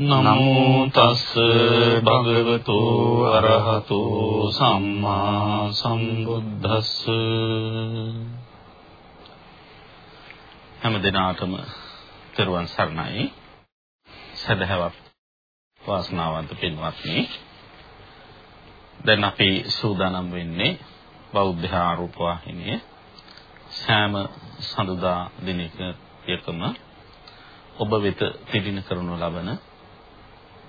නමෝ තස්ස භගවතු අරහතු සම්මා සම්බුද්දස්ස හැම දිනාටම තෙරුවන් සරණයි. සදහවත් වාසනාවන්ත පින්වත්නි. දැන් අපි සූදානම් වෙන්නේ බෞද්ධ ආරූප වාහිනිය සෑම සඳුදා දිනකම ඔබ වෙත පිළින කරනු ලබන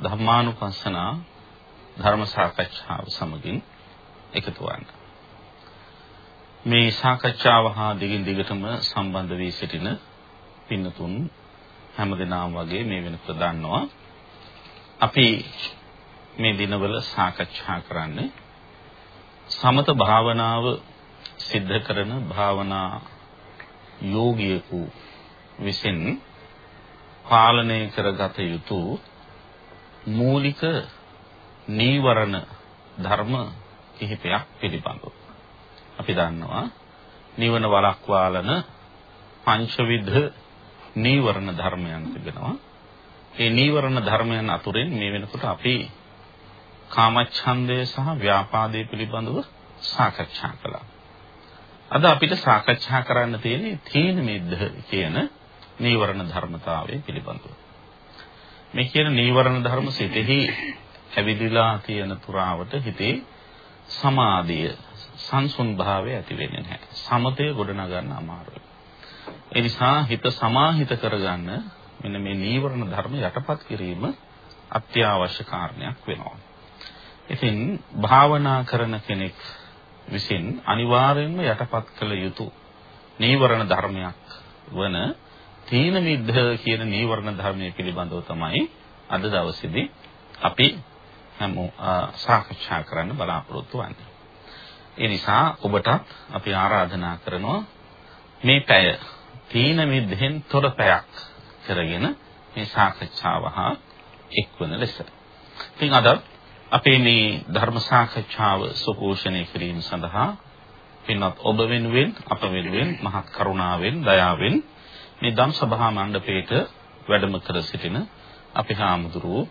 ධර්මානුපස්සනා ධර්ම සාකච්ඡාව සමගින් එකතු වන්න. මේ සාකච්ඡාව හා දිගින් දිගටම සම්බන්ධ වී සිටින පින්නතුන් හැමදෙනාම වගේ මේ වෙනකොට දන්නවා අපි මේ දිනවල සාකච්ඡා කරන්නේ සමත භාවනාව සිද්ධ කරන භාවනා යෝගියෙකු විසින් පාලනය කරගත යුතු මූලික නීවරණ ධර්ම කිහිපයක් පිළිබඳව. අපි දන්නවා නිවන වළක්වාලන පංචවිධ නීවරණ ධර්මයන් තිබෙනවා. ඒ නීවරණ ධර්මයන් අතුරෙන් මේ වෙනකොට අපි කාමච්ඡන්දය සහ ව්‍යාපාදයේ පිළිබඳව සාකච්ඡා කළා. අද අපිට සාකච්ඡා කරන්න තියෙන්නේ තීන මිද්ධ කියන නීවරණ ධර්මතාවය පිළිබඳව. මේ කියන නීවරණ ධර්ම සිතෙහි ඇවිදලා තියෙන පුරාවට හිතේ සමාධිය සංසුන් භාවය ඇති වෙන්නේ නැහැ. සමතය ගොඩනගන්න අමාරුයි. ඒ නිසා හිත සමාහිත කරගන්න මෙන්න මේ නීවරණ ධර්ම යටපත් කිරීම අත්‍යවශ්‍ය කාරණයක් වෙනවා. ඉතින් භාවනා කරන කෙනෙක් විසින් අනිවාර්යයෙන්ම යටපත් කළ යුතු නීවරණ ධර්මයක් වන තීන මිද්ධ කියන නීවරණ ධර්මයේ පිළිබඳව තමයි අද දවසේදී අපි හැමෝ සාකච්ඡා කරන්න බලාපොරොත්තු වෙන්නේ. ඒ නිසා ඔබටත් අපි ආරාධනා කරනවා මේ පැය තීන මිද්ධෙන් තොර පැයක් කරගෙන මේ සාකච්ඡාව හා එක්වන ලෙස. ඉතින් අද අපේ මේ ධර්ම සාකච්ඡාව සුපෝෂණය කිරීම සඳහා පින්වත් ඔබ වෙනුවෙන් අප වෙනුවෙන් මහත් කරුණාවෙන් දයාවෙන් මේ ධම් සභා මණ්ඩපයේට වැඩම කර සිටින අපි හාමුදුරුවෝ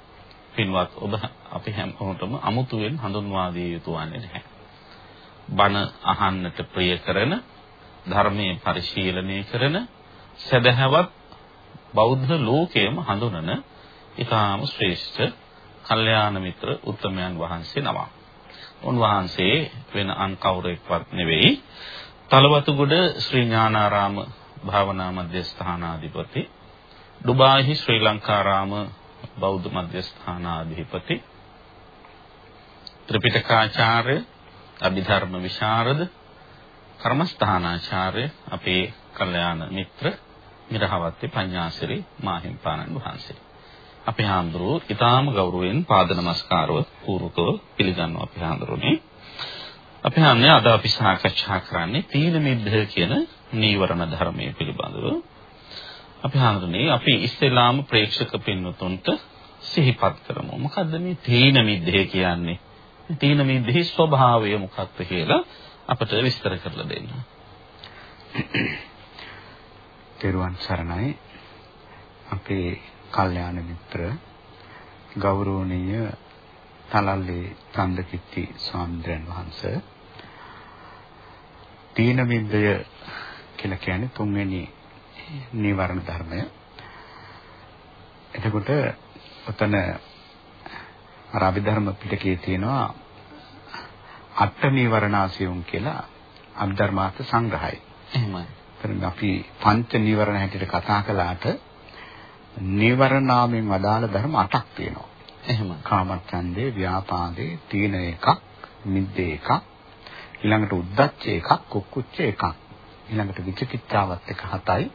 පින්වත් ඔබ අපි හැමෝටම අමුතුවෙන් හඳුන්වා දිය යුතු වන්නේ නැහැ. බණ අහන්නට ප්‍රිය කරන ධර්මයේ පරිශීලනය කරන සදහවත් බෞද්ධ ලෝකයේම හඳුනන ඊටාම ශ්‍රේෂ්ඨ කල්යාණ මිත්‍ර උත්තමයන් වහන්සේ නමක්. උන්වහන්සේ වෙන අන් කවුරෙක්වත් නෙවෙයි. තලවතුගොඩ ශ්‍රී ඥානාරාම භාවනා මධ්‍යස්ථානාධිපති ඩුබායිහි ශ්‍රී ලංකාරාම බෞද්ධ මධ්‍යස්ථානාධිපති ත්‍රිපිටකාචාර්ය අභිධර්ම විශාරද කර්මස්ථානාචාර්ය අපේ කල්යාණ මිත්‍ර මිරහවත්තේ පඤ්ඤාසිරි මාහිම්පාණන් වහන්සේ. අපේ හාමුදුරුවෝ ඊටාම ගෞරවයෙන් පාද නමස්කාරව පූර්වකව පිළිගන්නවා අපේ හාමුදුරුවනේ. අපේ හාමුදුරනේ අද අපි සාකච්ඡා කරන්නේ තීන මිද්ධ කියන නීවරණ ධර්මයේ පිළිබඳව අපි හඳුනේ අපි ඉස්ලාම ප්‍රේක්ෂක පින්වතුන්ට සිහිපත් කරමු. මොකද්ද මේ තීන මිද්දේ කියන්නේ? තීන මිද්දේ ස්වභාවය මොකක්ද කියලා අපට විස්තර කරලා දෙන්න. තෙරුවන් සරණයි. අපේ කල්යාණ මිත්‍ර ගෞරවනීය තලල්ලේ චන්දකිත්ති ස්වාමීන් වහන්සේ තීන මිද්දය කියලා කියන්නේ තුන්වෙනි නීවරණ ධර්මය. එතකොට ඔතන අර අභිධර්ම පිටකයේ තියෙනවා අට නීවරණාසියුම් කියලා අභිධර්මාර්ථ සංග්‍රහය. එහෙමයි. එතන අපි පංච නීවරණ හැටියට කතා කළාට නීවරණාමෙන් වදාළ ධර්ම අටක් තියෙනවා. එහෙමයි. කාමච්ඡන්දේ, ව්‍යාපාදේ, තීන එකක්, මිද්දේ එකක්, ඊළඟට උද්දච්ච එකක්, කුක්කුච්ච එකක්. ඊළඟට විචිකිච්ඡාවත් එක හතයි.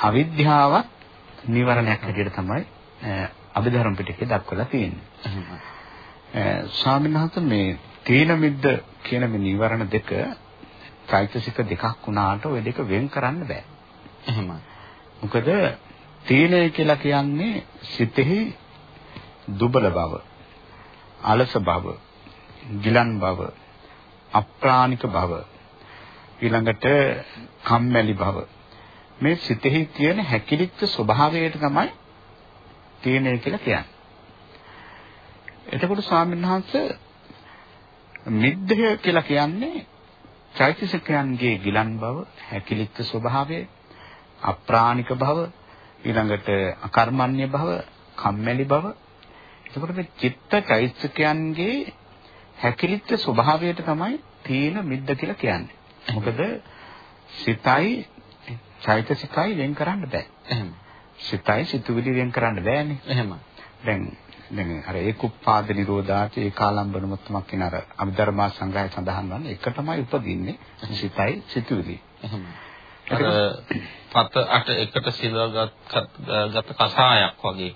අවිද්‍යාවත් නිවරණයක් හැටියට තමයි අභිධර්ම පිටකේ දක්වලා තියෙන්නේ. ස්වාමීන් වහන්සේ මේ තීන මිද්ද කියන මේ නිවරණ දෙක චෛතසික දෙකක් වුණාට ওই දෙක වෙන් කරන්න බෑ. එහෙමයි. මොකද තීනය කියලා කියන්නේ සිතෙහි දුබල බව, අලස බව, ගිලන් බව, අප්‍රාණික බව, ඊළඟට කම්මැලි බව. මේ සිතෙහි තියෙන හැකිලිච්ච ස්වභාවයට තමයි තීනය කියලා කියන්නේ. එතකොට ස්වාමීන් වහන්සේ මිද්දය කියලා කියන්නේ චෛතසිකයන්ගේ ගිලන් බව, හැකිලිච්ච ස්වභාවය, අප්‍රාණික බව, ඊළඟට අකර්මණ්‍ය බව, කම්මැලි බව. එතකොට මේ චිත්ත චෛතසිකයන්ගේ හැකිලිච්ච ස්වභාවයට තමයි තීන මිද්ද කියලා කියන්නේ. මොකද සිතයි චෛතසිකයි වෙන් කරන්න බෑ. එහෙම. සිතයි සිතුවිලි වෙන් කරන්න බෑනේ. එහෙම. දැන් දැන් අර ඒකුප්පාද නිරෝධාච ඒකාලම්බන මුත්තමක් කියන අර අභිධර්මා සංග්‍රහය සඳහන් වන්නේ එක තමයි උපදින්නේ සිතයි සිතුවිලි. එහෙම. අර පත අට එකට සිලවගත් ගත කසායක් වගේ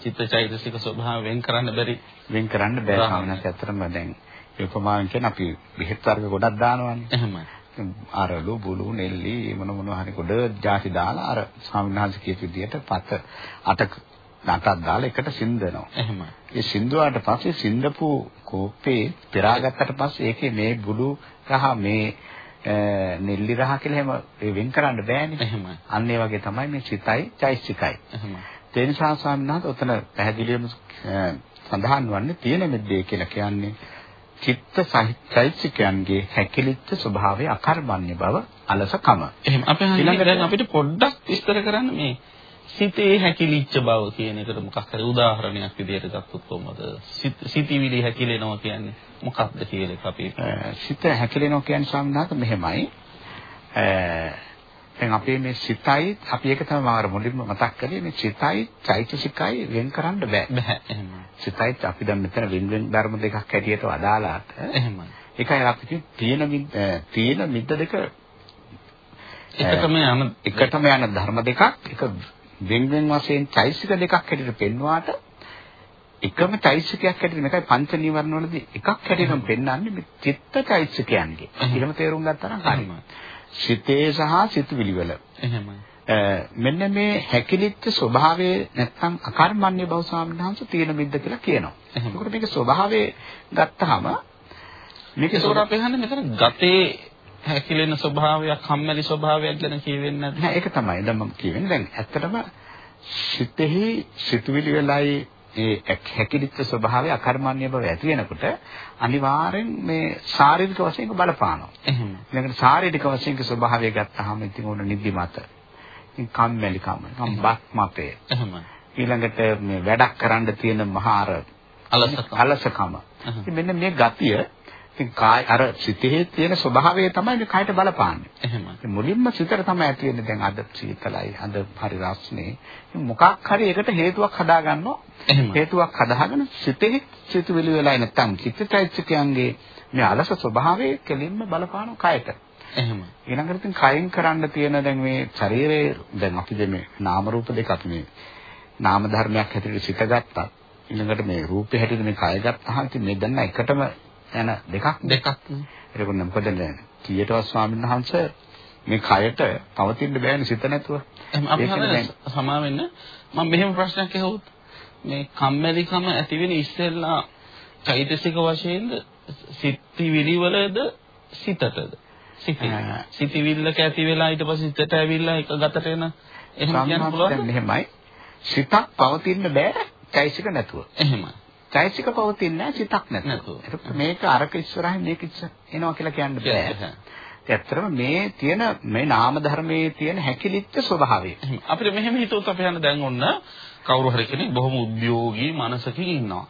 චිත්තචෛතසික ස්වභාව වෙන් කරන්න බැරි වෙන් කරන්න බෑ සාමාන්‍යයෙන් ඇත්තටම දැන් ඒ උපමාවෙන් කියන අපි බෙහෙත් වර්ග ගොඩක් දානවානේ. එහෙමයි. අරලු බුළු නෙල්ලි මොන මොනවා හරි ගොඩ ಜಾති දාලා අර ස්වාමීන් කියපු විදිහට පත අටක නටක් දාලා එකට සින්දනවා. එහෙමයි. ඒ සින්දුවාට පස්සේ සින්දපු කෝපේ පෙරාගත්තට පස්සේ ඒකේ මේ බුළු රහ මේ නෙල්ලි රහ කියලා එහෙම වෙන් කරන්න බෑනේ. එහෙමයි. අන්න ඒ වගේ තමයි මේ සිතයි චෛසිකයි. එහෙමයි. ඒ නිසා ස්වාමීන් වහන්සේ උතන පැහැදිලිවම සඳහන් වන්නේ තියෙන මෙද්දේ කියලා කියන්නේ චිත්ත සහිතයිසිකයන්ගේ හැකිලිච්ච ස්වභාවය අකර්මණ්‍ය බව අලසකම. එහෙම අපේ ඊළඟට අපිට පොඩ්ඩක් විස්තර කරන්න මේ සිතේ හැකිලිච්ච බව කියන එකට මොකක් හරි උදාහරණයක් විදිහට ගත්තොත් කොහොමද? සිතවිලි හැකිලෙනවා කියන්නේ මොකක්ද එක අපි සිත හැකිලෙනවා කියන්නේ සම්මාත මෙහෙමයි. දැන් අපේ මේ සිතයි අපි ඒක තමයි මාර මුලින්ම මතක් කළේ මේ සිතයි චෛතසිකයි වෙන් කරන්න බෑ. බෑ. එහෙම. සිතයි අපි දැන් මෙතන වෙන වෙන ධර්ම දෙකක් හැටියට වදාලාට එහෙම. ඒකයි අපි තියෙන තියෙන මිද්ද දෙක එකටම යන එකටම යන ධර්ම දෙකක් එක වෙන වෙන වශයෙන් චෛතසික දෙකක් හැටියට පෙන්වාට එකම චෛතසිකයක් හැටියට මේකයි පංච නීවරණ වලදී එකක් හැටියටම පෙන්වන්නේ මේ චිත්ත චෛතසිකයන්ගේ. ඊළම තේරුම් ගත්තා නම් හරියි. සිතේ සහ සිතුවිලි වල. එහෙමයි. මෙන්න මේ හැකිලිච්ච ස්වභාවයේ නැත්තම් අකර්මණ්‍ය බව සාමනහංශ තියෙන මිද්ද කියලා කියනවා. ඒකට මේක ස්වභාවයේ ගත්තාම මේක ඒකට අපි හන්නේ මෙතන ගතේ හැකිලෙන ස්වභාවයක්, කම්මැලි ස්වභාවයක් ගැන කියවෙන්නේ නැද්ද? නෑ ඒක තමයි. දැන් මම කියවෙන්නේ. දැන් ඇත්තටම සිතෙහි සිතුවිලි වෙලයි ඒ හැකිලිච්ච ස්වභාවය අකර්මණ්‍ය බව ඇති වෙනකොට අනිවාර්යෙන් මේ ශාරීරික වශයෙන් බලපානවා. එහෙම. ඊළඟට ශාරීරික වශයෙන් ස්වභාවය ගත්තාම ඉතින් ඕන නිදිමත. ඉතින් කම්මැලිකම, කම්බක් මතේ. එහෙම. ඊළඟට මේ වැඩක් කරන්න තියෙන මහාර අලසකම. අලසකම. ඉතින් මෙන්න මේ ගතිය ඉතින් කාය අර සිතේ තියෙන ස්වභාවය තමයි මේ කයට බලපාන්නේ. එහෙමයි. මුලින්ම සිතට තමයි ඇති වෙන්නේ දැන් අද සීතලයි අද හරි රස්නේ. මොකක් හරි ඒකට හේතුවක් හදාගන්නවා. හේතුවක් හදාගෙන සිතේ සිතුවිලි වෙලා නැත්තම් චිත්තචෛතසිකයන්ගේ මේ අලස ස්වභාවය කෙලින්ම බලපාන කයට. එහෙම. ඊළඟට ඉතින් කයින් කරන්න තියෙන දැන් මේ ශරීරයේ දැන් අපි මේ නාම රූප දෙක අපි මේ නාම ධර්මයක් හැටියට සිත ගත්තා. ඊළඟට මේ රූපේ හැටියට මේ කය ගත්තාම ඉතින් මේ දැන් එකටම යන දෙකක් දෙකක් ඒක මොකද කීයටවත් ස්වාමීන් වහන්සේ මේ කයට පවතින්න බෑනේ සිත නැතුව. අපි හරියට සමා වෙන්න මම මෙහෙම ප්‍රශ්නයක් අහුවොත් මේ කම්මැලිකම ඇති වෙන ඉස්සෙල්ලා චෛතසික වශයෙන්ද සිතිවිලි වලද සිතටද? සිතිවිල්ලක ඇති වෙලා ඊට පස්සේ සිතට ඇවිල්ලා එක ගතට එන එහෙම කියන්න පුළුවන්ද? මෙහෙමයි. සිතක් පවතින්න බෑ චෛතසික නැතුව. එහෙමයි චෛතසික පවතින්නේ නැහැ සිතක් නැතුව. එතකොට මේක අරක ඉස්සරහින් මේක එනවා කියලා කියන්න බෑ. ඇත්තටම මේ තියෙන මේ නාම ධර්මයේ තියෙන හැකිලිච්ච ස්වභාවය. අපිට මෙහෙම හිතුවොත් අපි හන දැන් ඔන්න කවුරු හරි කෙනෙක් බොහොම උද්‍යෝගී මනසකින් ඉන්නවා.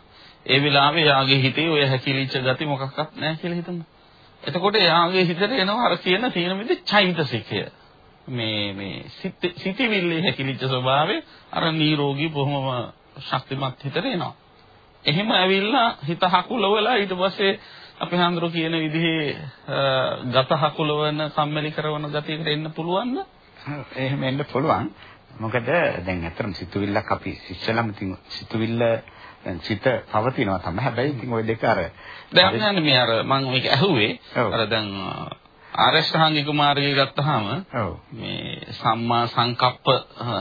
ඒ වෙලාවේ යාගේ හිතේ ඔය හැකිලිච්ච ගති මොකක්වත් නැහැ කියලා හිතන්න. එතකොට යාගේ හිතට එනවා අර කියන තියෙන විදිහ චෛතසිකය. මේ මේ සිතිවිල්ලේ හැකිලිච්ච ස්වභාවය අර නිරෝගී බොහොම ශක්තිමත් හිතට එනවා. එහෙම ඇවිල්ලා හිත හකුලවලා ඊට පස්සේ අපේ හඳුරු කියන විදිහේ ගත හකුලවන කම්මැලි කරන ගතියකට එන්න පුළුවන්ද? එහෙම එන්න පුළුවන්. මොකද දැන් ඇත්තටම සිතුවිල්ලක් අපි ඉස්සෙල්ලාම ඉතින් සිතුවිල්ල සිත පවතිනවා තමයි. හැබැයි ඉතින් ওই දෙක අර දැන් මේ අර මම මේක ඇහුවේ. අර දැන් ආරෂ්ඨාංගික මාර්ගය ගත්තාම. මේ සම්මා සංකප්ප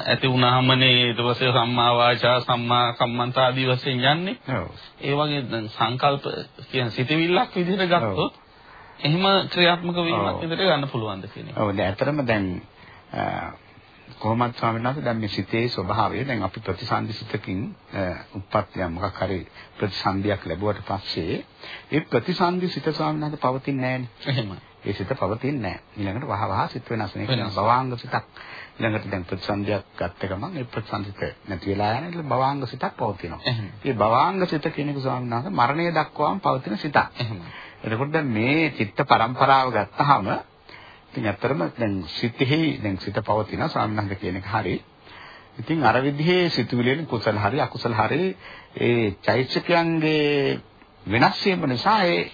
ඇති වුණාමනේ ඊට පස්සේ සම්මා වාචා සම්මා කම්මන්ත ආදී වශයෙන් යන්නේ. ඔව්. ඒ වගේ සංකල්ප කියන සිතවිල්ලක් විදිහට ගත්තොත් එහෙම ක්‍රියාත්මක වීමක්. විදිහට ගන්න පුළුවන්ද කියන එක. ඔව් දැන් ඇත්තටම දැන් කොහොමද ස්වාමීන් වහන්සේ දැන් මේ සිතේ ස්වභාවය දැන් අපි ප්‍රතිසන්දි සිතකින් උප්පත්තිය මොකක් හරි ප්‍රතිසන්දියක් ලැබුවට පස්සේ ඒ ප්‍රතිසන්දි සිත ස්වාමීන් වහන්සේ පවතින්නේ නැහැනේ. එහෙමයි. ඒ සිත පවතින්නේ නැහැ. ඊළඟට වහ වහ සිත් වෙනස් වෙන එක. භවාංග සිතක්. ඊළඟට දැන් ප්‍රතිසන්දියක් ගත්ත ගමන් ඒ ප්‍රතිසන්දිත නැති වෙලා යන ඊට භවාංග සිතක් පවතිනවා. ඒ භවාංග සිත කියන එක ස්වාමීන් වහන්සේ මරණය දක්වාම පවතින සිතක්. එතකොට දැන් මේ චිත්ත පරම්පරාව ගත්තාම ඉතින් ඇත්තටම දැන් සිතෙහි දැන් සිත පවතින ස්වාමීන් කියන එක හරි. ඉතින් අර විදිහේ සිතුවිලියෙන් කුසල හරි අකුසල හරි ඒ චෛත්‍යකයන්ගේ වෙනස් වීම නිසා ඒ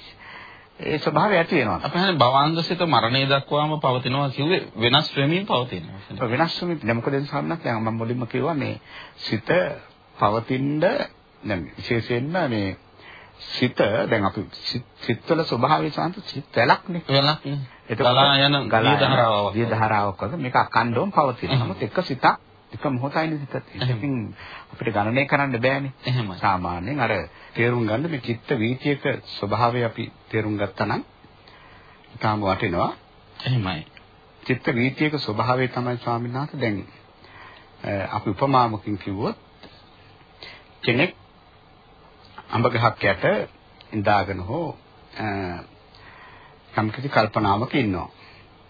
ඒ ස්වභාවය ඇති වෙනවා. අපි හන්නේ භවංගසිත මරණය දක්වාම පවතිනවා කිව්වේ වෙනස් වෙමින් පවතිනවා. වෙනස් වෙමින් දැන් මොකද සම්මත දැන් මම මුලින්ම කිව්වා මේ සිත පවතිනද දැන් විශේෂයෙන්ම මේ සිත දැන් අපි සිත්- සිත්වල ස්වභාවය සාන්ත සිත් වැලක්නේ. වෙලක් නේ. එතකොට ගලා යන ගලා ධාරාවක්. වගේ මේක අකණ්ඩවම පවතිනවා. නමුත් එක සිතක් එක මොහොතයිනේ. එහෙම. ඉතින් අපිට ගණනය කරන්න බෑනේ. එහෙමයි. සාමාන්‍යයෙන් අර තේරුම් ගන්න මේ චිත්ත වීතියක ස්වභාවය අපි තේරුම් ගත්තා නම් ඊටාම වටිනවා. එහෙමයි. චිත්ත වීතියක ස්වභාවය තමයි ස්වාමීන් වහන්සේ දැන් අපි උපමාමකින් කිව්වොත් කෙනෙක් අඹ ගහක් යට ඉඳාගෙන හෝ යම්කිසි කල්පනාවක ඉන්නවා.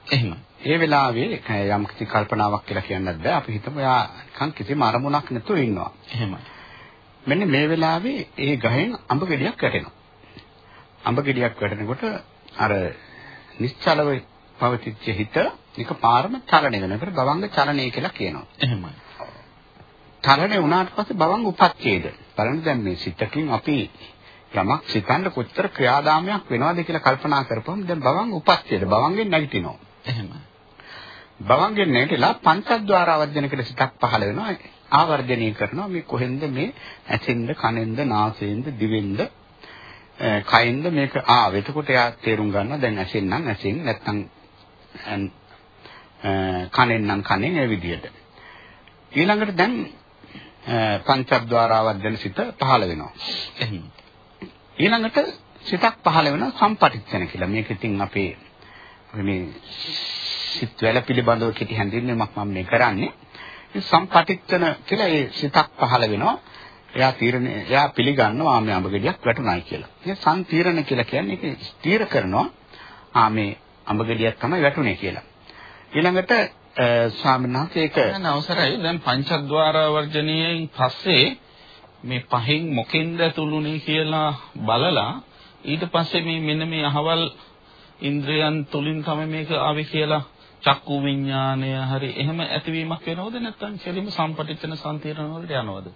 එහෙමයි. ඒ වෙලාවේ යම් කිසි කල්පනාවක් කියලා කියන්නත් බෑ. අපි හිතමු එයා නිකන් කිසිම අරමුණක් නැතුව ඉන්නවා. එහෙමයි. මෙන්න මේ වෙලාවේ ඒ ගහෙන් අඹ ගෙඩියක් වැටෙනවා. අඹ ගෙඩියක් වැටෙනකොට අර නිශ්චලව පවතිච්ච හිත එක පාරම චලනය වෙනකොට භවංග චලනය කියලා කියනවා. එහෙමයි. චලනය වුණාට පස්සේ භවංග උපච්ඡේද. බලන්න දැන් මේ සිතකින් අපි යමක් සිතන්න කොච්චර ක්‍රියාදාමයක් වෙනවද කියලා කල්පනා කරපුවම දැන් භවංග උපච්ඡේද භවංගෙන් නැගිටිනවා. එහෙමයි. භවංගෙන් නැගිටලා පංචද්වාර ආවර්ජන කියලා සිතක් පහළ වෙනවා. ආවර්ජනය කරනවා මේ කොහෙන්ද මේ ඇසෙන්ද කනෙන්ද නාසයෙන්ද දිවෙන්ද අ, කයින්ද මේක ආව. එතකොට එයා තේරුම් ගන්නවා දැන් ඇසෙන් නම් ඇසෙන් නැත්නම් අන්, අ, කනෙන් නම් කනෙන් ඒ විදිහට. ඊළඟට දැන් අ, පංචද්වාර ආවර්ජන සිත පහළ වෙනවා. එහෙමයි. ඊළඟට සිතක් පහළ වෙනවා සම්පටිච්ඡන කියලා. මේක ඉතින් අපේ අපි මේ සිත් වල පිළිබඳව කෙටි හැඳින්වීමක් මම මේ කරන්නේ. මේ සම්පටිච්ඡන කියලා ඒ සිතක් පහළ වෙනවා. එයා තීරණය එයා පිළිගන්නවා ආ මේ අඹ ගෙඩියක් වැටුණායි කියලා. මේ සම්තීරණ කියලා කියන්නේ ඒක ස්ථීර කරනවා. ආ මේ අඹ ගෙඩියක් තමයි වැටුනේ කියලා. ඊළඟට අ, ස්වාමීන් වහන්සේ ඒක දැන් අවසරයි දැන් පංචද්වාර වර්ජනීයෙන් පස්සේ මේ පහෙන් මොකෙන්ද ඇතුළුනේ කියලා බලලා ඊට පස්සේ මේ මෙන්න මේ අහවල් ඉන්ද්‍රයන් තුලින් තමයි මේක ආවේ කියලා චක්කු විඥානය හරි එහෙම ඇතිවීමක් වෙනවද නැත්නම් කෙලින්ම සම්පටිච්ඡන සම්තිරණ වලට යනවද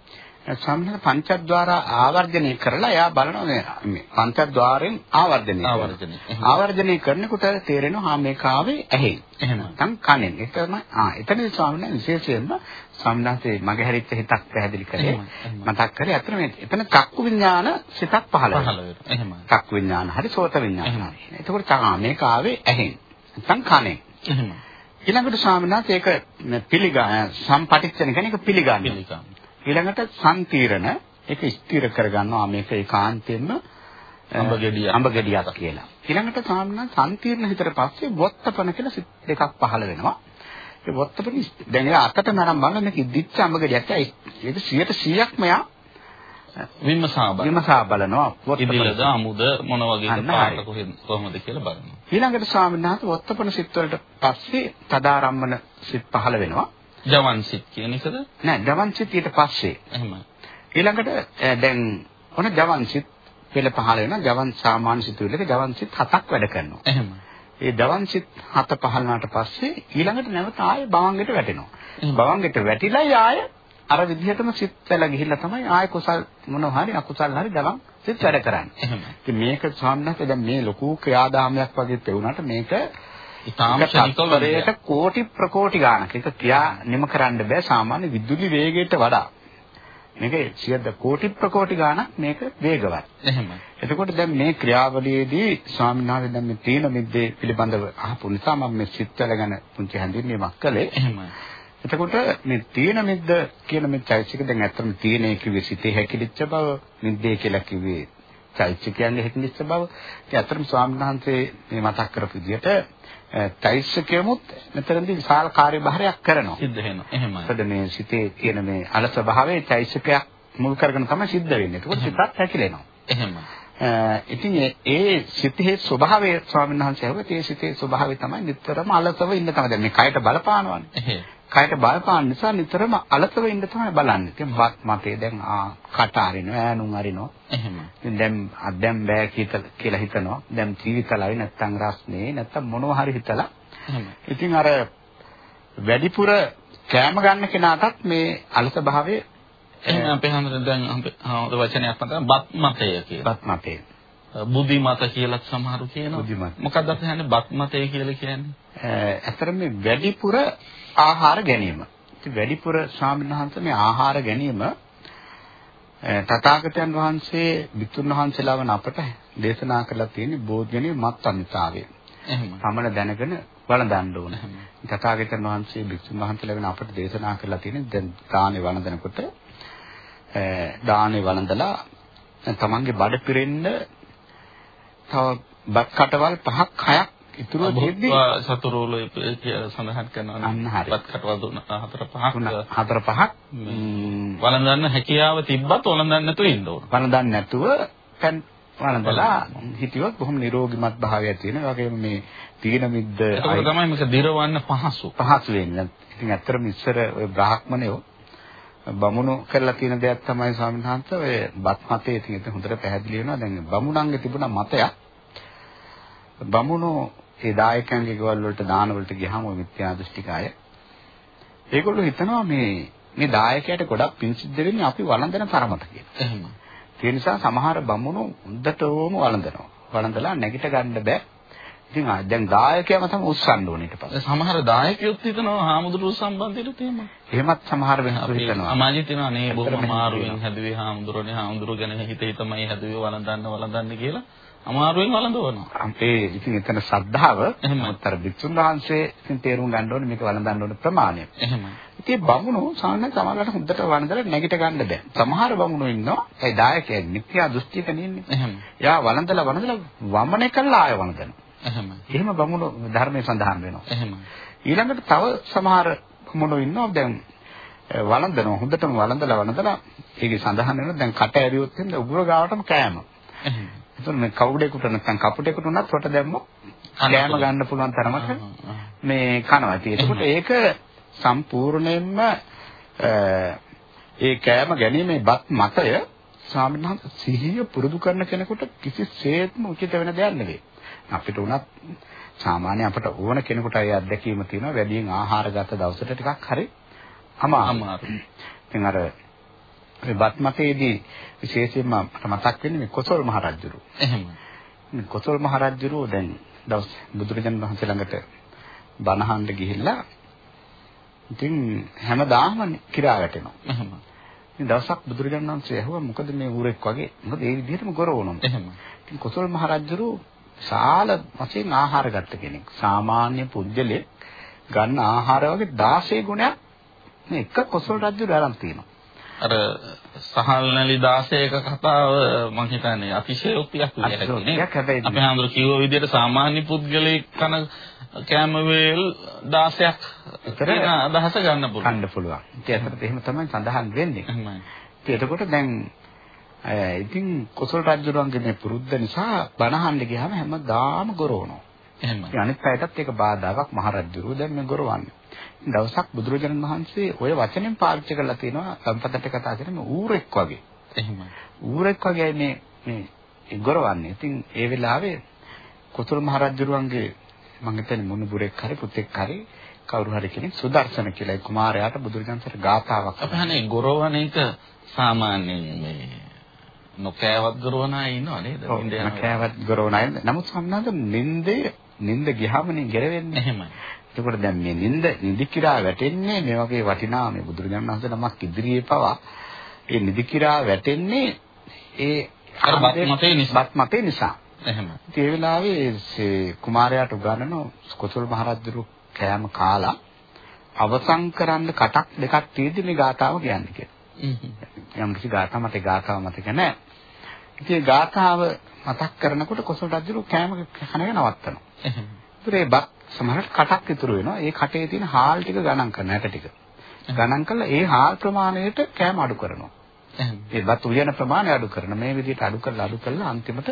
සම්මත පංචද්වාර ආවර්ජනය කරලා එයා බලනවා මේ මේ පංචද්වාරෙන් ආවර්ජනය. ආවර්ජනය. එහෙම. ආවර්ජනය කරනකොට තේරෙනවා හා මේක ආවේ ඇහෙන්. එහෙම නැත්නම් කනෙන්. ඒක තමයි ආ එතනදී ස්වාමීන් වහන්සේ විශේෂයෙන්ම සම්නාසේ මගේ හැරිච්ච හිතක් පැහැදිලි කරේ. මතක් කරේ අතන මේ එතන චක්කු විඥාන සිතක් පහළ වෙනවා. එහෙමයි චක්කු විඥාන හරි සෝත විඥාන. හරි. එතකොට චා මේක ආවේ ඇහෙන්. නැත්නම් කනෙන්. එහෙමයි ඊළඟට ස්වාමීන් වහන්සේ ඒක පිළිගා සම්පටිච්ඡන කියන එක පිළිගන්නවා. පිළිගන්න ඊළඟට සම්තිරණ ඒක ස්ථිර කරගන්නවා මේක ඒකාන්තයෙන්ම අඹ ගෙඩියක්. අඹ ගෙඩියක් කියලා. ඊළඟට සාමාන්‍යයෙන් සම්තිරණ හිතට පස්සේ වොත්තපන කියලා දෙකක් පහළ වෙනවා. ඒ වොත්තපන දැන් එයා අතට නරම් බලන මේක ඉදිච්ච අඹ ගෙඩියක්. ඒක 100%ක්ම එයා විමසා බලන්න විමසා බලනවා. ඉදිරියද අමුද මොන වගේද පාට. කොහෙද කොහොමද කියලා බලනවා ඊළඟට ස්වාමීන් වහන්සේ වොත්තපන සිත් වලට පස්සේ තදාරම්මන සිත් පහළ වෙනවා. ජවන් සිත් කියන එකද නෑ ජවන් සිත් ඊට පස්සේ එහෙමයි ඊළඟට දැන් ඔන ජවන් සිත් පෙළ පහළ වෙනවා. ජවන් සාමාන්‍ය සිතුවිල්ලක ජවන් සිත් හතක් වැඩ කරනවා. එහෙමයි ඒ ජවන් සිත් හත පහළ වුණාට පස්සේ ඊළඟට නැවත ආයේ භවංගෙට වැටෙනවා. භවංගෙට වැටිලා ආය අර විදිහටම සිත් වල ගිහිල්ලා තමයි ආය කුසල් මොනවා හරි අකුසල් හරි ජවන් සිත් වැඩ කරන්නේ. ඉතින් මේක සාමාන්‍යයෙන් දැන් මේ ලොකු ක්‍රියාදාමයක් වගේ පෙවුනට මේක ශනිකව තත්පරයට කෝටි ප්‍රකෝටි ගාණක්. ඒක කියා නිම කරන්න බෑ සාමාන්‍ය විදුලි වේගයට වඩා. මේක සියද කෝටි ප්‍රකෝටි ගාණක් මේක වේගවත්. එහෙමයි. එතකොට දැන් මේ ක්‍රියාවලියේදී ස්වාමීන් වහන්සේ දැන් මේ තීන මිද්දේ පිළිබඳව අහපු නිසා මම මේ සිත්වල ගැන පුංචි හැඳින්වීමක් කළේ. එහෙමයි. එතකොට මේ තීන මිද්ද කියන මේ චෛතසික දැන් ඇත්තම තීනේ කිව්වේ සිතේ හැකිලිච්ච බව, මිද්දේ කියලා කිව්වේ චෛතසිකයන්ගේ හැකිලිච්ච බව. ඉතින් ඇත්තටම ස්වාමීන් වහන්සේ මේ මතක් කරපු විදිහට චෛතසිකයමුත් මෙතනදී විශාල කාර්යභාරයක් කරනවා. සිද්ධ වෙනවා. එහෙමයි. මොකද මේ සිතේ තියෙන මේ අලස භාවයේ චෛතසිකයක් මුල් කරගෙන තමයි සිද්ධ වෙන්නේ. ඒකෝ සිතත් හැකිලෙනවා. එහෙමයි. ඉතින් ඒ සිතේ ස්වභාවය ස්වාමීන් වහන්සේ හවුවා ඒ සිතේ ස්වභාවය තමයි නිතරම අලසව ඉන්න තමයි. දැන් මේ කයට බලපානවනේ. කයට බලපාන නිසා නිතරම අලසව ඉන්න තමයි බලන්නේ. ඉතින් මතේ දැන් ආ කට අරිනවා, ඈනුම් අරිනවා. එහෙමයි. ඉතින් දැන් අදැම් බෑ කියලා හිතනවා. දැන් ජීවිතලයි නැත්තම් රස්නේ නැත්තම් මොනවා හරි හිතලා. ඉතින් අර වැඩිපුර කෑම ගන්න කෙනාටත් මේ අලස භාවය එහෙනම් අපේ හැමෝටම දැන් හොඳ වචනයක් මතක බත් මතය කියලා. බත් මතේ. බුද්ධි මත කියලා සමහරු කියනවා. මොකක්ද අපි හන්නේ බත් මතය කියලා කියන්නේ? ඇත්තටම මේ වැඩිපුර ආහාර ගැනීම. ඉතින් වැඩිපුර ස්වාමීන් වහන්සේ මේ ආහාර ගැනීම තථාගතයන් වහන්සේ විතුන් වහන්සේලා වන අපට දේශනා කරලා තියෙන බෝධිගණේ මත් අනිතාවය. එහෙම. සමන දැනගෙන වළඳන්න ඕන. තථාගතයන් වහන්සේ විතුන් වහන්සේලා වෙන අපට දේශනා කරලා තියෙන දැන් දානේ වළඳනකොට දානේ වළඳලා තමන්ගේ බඩ පිරෙන්න තව බත් කටවල් පහක් හයක් ඉතුරු දෙද්දි සතුරුල කියලා සඳහන් කරනවා. පත් කටවල් දුන්න හතර පහක් හතර පහක් වළඳන්න හැකියාව තිබ්බත් වළඳන්න නැතුව ඉන්න ඕන. වළඳන්න නැතුව පෑන් වළඳලා හිටියොත් බොහොම නිරෝගිමත් භාවය වෙනවා. ඒ වගේම මේ තීන මිද්ද ඒක තමයි මේක දිරවන්න පහසු. පහසු වෙන්නේ. ඉතින් ඇත්තටම ඉස්සර ඔය බ්‍රාහ්මණයෝ බමුණු කරලා තියෙන දෙයක් තමයි ස්වාමීන් වහන්සේ ඔය බත් මතේ ඉතින් ඒක හොඳට පැහැදිලි වෙනවා. දැන් බමුණන්ගේ තිබුණ මතයක් බමුණු ඒ දායකයන්ගේ ගෙවල් වලට දාන වලට ගියාම ওই මිත්‍යා දෘෂ්ටික අය ඒගොල්ලෝ හිතනවා මේ මේ දායකයාට ගොඩක් පින් සිද්ධ වෙන්නේ අපි වළඳන තරමට කියලා. එහෙම. ඒ නිසා සමහර බමුණු හොඳටම වළඳනවා. වළඳලා නැගිට ගන්න බෑ. ඉතින් දැන් දායකයම තමයි උස්සන්න ඕනේ ඊට පස්සේ. සමහර දායකයොත් හිතනවා හාමුදුරුවෝ සම්බන්ධයට තියෙම. එහෙමත් සමහර වෙනසු හිතනවා. සමාජයේ තියෙනවා නේ බොහොම අමාරුවෙන් හැදුවේ හාමුදුරුවනේ හාමුදුරුවෝ ගැන හිත හිතමයි හැදුවේ වළඳන්න වළඳන්න කියලා. අමාරුවෙන් වළඳවනවා. අපේ ඉතින් එතන ශ්‍රද්ධාව උත්තර භික්ෂුන් වහන්සේ ඉතින් තේරුම් ගන්න ඕනේ මේක වළඳන්න ඕන ප්‍රමාණය. එහෙමයි. ඉතින් බමුණු සාමාන්‍යයෙන් සමහරවිට හොඳට වළඳලා නැගිට ගන්න බෑ. සමහර බමුණු ඉන්නවා ඒ දායකයන් මිත්‍යා දෘෂ්ටික නින්නේ. එහෙම. යා වළඳලා වළඳලා වමනේ කළා ආය වළඳනවා. එහෙම. එහෙම බමුණු ධර්මයේ සඳහන් වෙනවා. එහෙම. ඊළඟට තව සමහර බමුණු ඉන්නවා දැන් වළඳනවා හොඳටම වළඳලා වළඳලා ඒකේ සඳහන් වෙනවා දැන් කට ඇරියොත් එන්න උගුර ගාවටම කෑම. එහෙම. එතකොට මේ කවුඩේකට නැත්නම් කපුටේකට උනත් කොට දැම්මොත් කෑම ගන්න පුළුවන් තරමට මේ කනවා. එතකොට ඒක සම්පූර්ණයෙන්ම ඒ කෑම ගැනීමේ බත් මතය ස්වාමීන් වහන්සේ සිහිය පුරුදු කරන කෙනෙකුට කිසිසේත්ම උචිත වෙන දෙයක් නෙවෙයි. අපිට උනත් සාමාන්‍ය අපට ඕන කෙනෙකුට ඒ අත්දැකීම තියෙනවා වැඩියෙන් ආහාර ගත දවසට ටිකක් හරි අමාරුයි. ඉතින් අර බත් මතයේදී විශේෂයෙන්ම මට මතක් වෙන්නේ මේ කොසල් මහරජුරු. එහෙම. මේ කොසල් මහරජුරු දැන් දවස් බුදුරජාණන් වහන්සේ ළඟට බණහන්න ගිහිල්ලා ඉතින් හැමදාම කිරා වැටෙනවා. එහෙම. ඉතින් දවසක් බුදුරජාණන් වහන්සේ ඇහුවා මොකද මේ ඌරෙක් වගේ මොකද ඒ විදිහටම ගොරවනවා. එහෙම. ඉතින් කොසල් මහරජුරු ශාල වශයෙන් ආහාර ගත්ත කෙනෙක්. සාමාන්‍ය පුජ්‍යලෙක් ගන්න ආහාර වගේ 16 ගුණයක් මේ එක කොසල් රජුරු අරන් තියෙනවා. අර සහල් නැලි 16ක කතාව මම හිතන්නේ අතිශයෝක්තියක් විදිහට අපි හඳුර කිව්ව විදිහට සාමාන්‍ය පුද්ගලයෙක් කන කැම වේල් 16ක් විතර අදහස ගන්න පුළුවන්. ගන්න පුළුවන්. ඉතින් අතරත් එහෙම තමයි සඳහන් වෙන්නේ. එහෙමයි. එතකොට දැන් ඉතින් කොසල් රජුරන්ගේ පුරුද්ද නිසා බණහන්න ගියාම හැමදාම ගොරවනවා. එහෙමයි. අනිත් අයටත් ඒක බාධාවක් මහරජුරු දැන් මේ ගොරවන්නේ. දවසක් බුදුරජාණන් වහන්සේ ওই වචනෙන් පාවිච්චි කරලා තියෙනවා සම්පතට කතා කරන ඌරෙක් වගේ. එහෙමයි. ඌරෙක් වගේ මේ මේ ගොරවන්නේ. ඉතින් ඒ වෙලාවේ කොතල් මහරජුරුවන්ගේ මම හිතන්නේ මුණුබුරෙක් හරි පුතෙක් හරි කවුරු හරි කෙනෙක් සුදර්ශන කියලා ඒ කුමාරයාට බුදුරජාණන්සට ගාථාවක් අපි හනේ ගොරවන එක සාමාන්‍යයෙන් මේ නොකෑවත් ගොරවන අය ඉන්නව නේද? නොකෑවත් ගොරවන අය. නමුත් සම්මාද නින්දේ නින්ද ගියාමනේ ගෙරවෙන්නේ. එහෙමයි. එතකොට දැන් මේ නිନ୍ଦ නිදි කිරා වැටෙන්නේ මේ වගේ වටිනා මේ බුදුරජාණන් වහන්සේ නමක් ඉදිරියේ පවා ඒ නිදි කිරා වැටෙන්නේ ඒ අර මතේ නිසා. මතේ නිසා. එහෙම. ඉතින් ඒ වෙලාවේ ඒ කුමාරයාට උගන්වන කොසල් මහරජුරු කෑම කාලා අවසන් කරන්න කටක් දෙකක් තියෙදි මේ ගාතාව කියන්නේ කියලා. යම් කිසි ගාතාවක් මට ගාතාව මතක නැහැ. ඉතින් ගාතාව මතක් කරනකොට කොසල් රජුරු කෑම කන එක නවත්තනවා. එහෙම. ඒතරේ බත් සමහරට කටක් ඉතුරු වෙනවා. ඒ කටේ තියෙන හාල් ටික ගණන් කරන ඇට ටික. ගණන් කළා ඒ හාල් ප්‍රමාණයට කෑම අඩු කරනවා. ඒ වත් උයන ප්‍රමාණය අඩු කරන මේ විදිහට අඩු කරලා අඩු කරලා අන්තිමට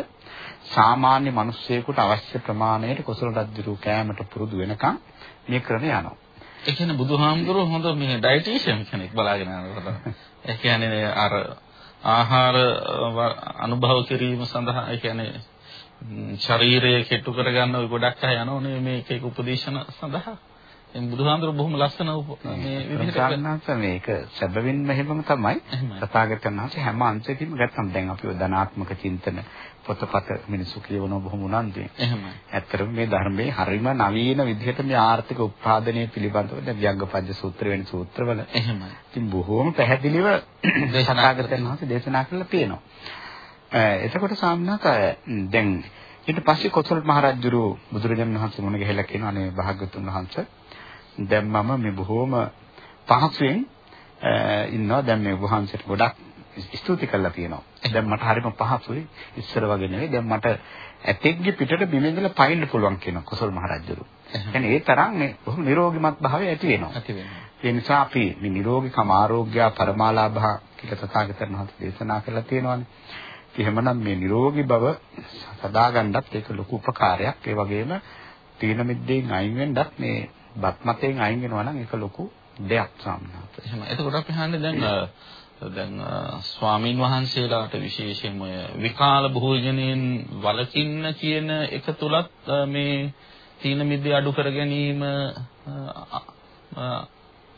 සාමාන්‍ය මිනිස්සෙකුට අවශ්‍ය ප්‍රමාණයට කොසල් රජු කෑමට පුරුදු වෙනකන් මේ ක්‍රම යනවා. ඒ කියන්නේ බුදුහාමුදුරුවෝ හොඳ මේ ඩයටිෂියන් කෙනෙක් බලාගෙන යනකොට. ඒ කියන්නේ අර ආහාර අනුභව කිරීම සඳහා ඒ කියන්නේ ශරීරය කෙටු කරගන්න ඔය ගොඩක් අය යනෝනේ මේ එක එක උපදේශන සඳහා. එම් බුදුහාමුදුරුවෝ බොහොම ලස්සන මේ විදිහට ගන්නත් මේක සැබවින්ම එහෙමම තමයි. වහන්සේ හැම අංශයකින්ම ගත්තම දැන් අපි ඔය ධනාත්මක චින්තන පොතපත මිනිසු කියවන බොහොම උනන්දුවෙන්. එහෙමයි. ඇත්තටම මේ ධර්මයේ හරිම නවීන විදිහට මේ ආර්ථික උත්පාදනය පිළිබඳව දැන් ව්‍යංගපද්‍ය සූත්‍ර වෙන සූත්‍රවල එහෙමයි. ඉතින් බොහෝම පැහැදිලිව තථාගතයන් වහන්සේ දේශනා කරලා තියෙනවා. එතකොට සාමනාක දැන් ඊට පස්සේ කොසල් මහරජුරු බුදුරජාණන් වහන්සේ මුණ ගැහිලා කියනවා අනේ භාග්‍යතුන් වහන්සේ දැන් මම මේ බොහෝම පහසුවෙන් ඉන්නවා දැන් මේ වහන්සේට ගොඩක් ස්තුති කරලා තියෙනවා. දැන් මට හරිම පහසුයි ඉස්සර වගේ නෙවෙයි දැන් මට ඇතෙක්ගේ පිටට බිම ඉඳලා පයින්න පුළුවන් කියන කොසල් මහරජුරු. يعني ඒ තරම් මේ බොහොම නිරෝගිමත් භාවය ඇති වෙනවා. ඇති වෙනවා. ඒ නිසා අපි මේ නිරෝගීකම ආරෝග්‍ය පරමාලාභ කියලා තථාගතයන් වහන්සේ දේශනා කරලා තියෙනවානේ. එහෙමනම් මේ නිරෝගී බව සදාගන්නත් ඒක ලොකු උපකාරයක්. ඒ වගේම තීන මිද්දෙන් අයින් වෙන්නත් මේ බත් මතෙන් අයින් වෙනවා නම් ඒක ලොකු දෙයක් සාමනාත. එහෙම. එතකොට අපි හන්නේ දැන් දැන් ස්වාමින් වහන්සේලාට විශේෂයෙන්ම විකාල භෝජනයෙන් වළකින්න කියන එක තුලත් මේ තීන මිද්දේ අඩු කර ගැනීම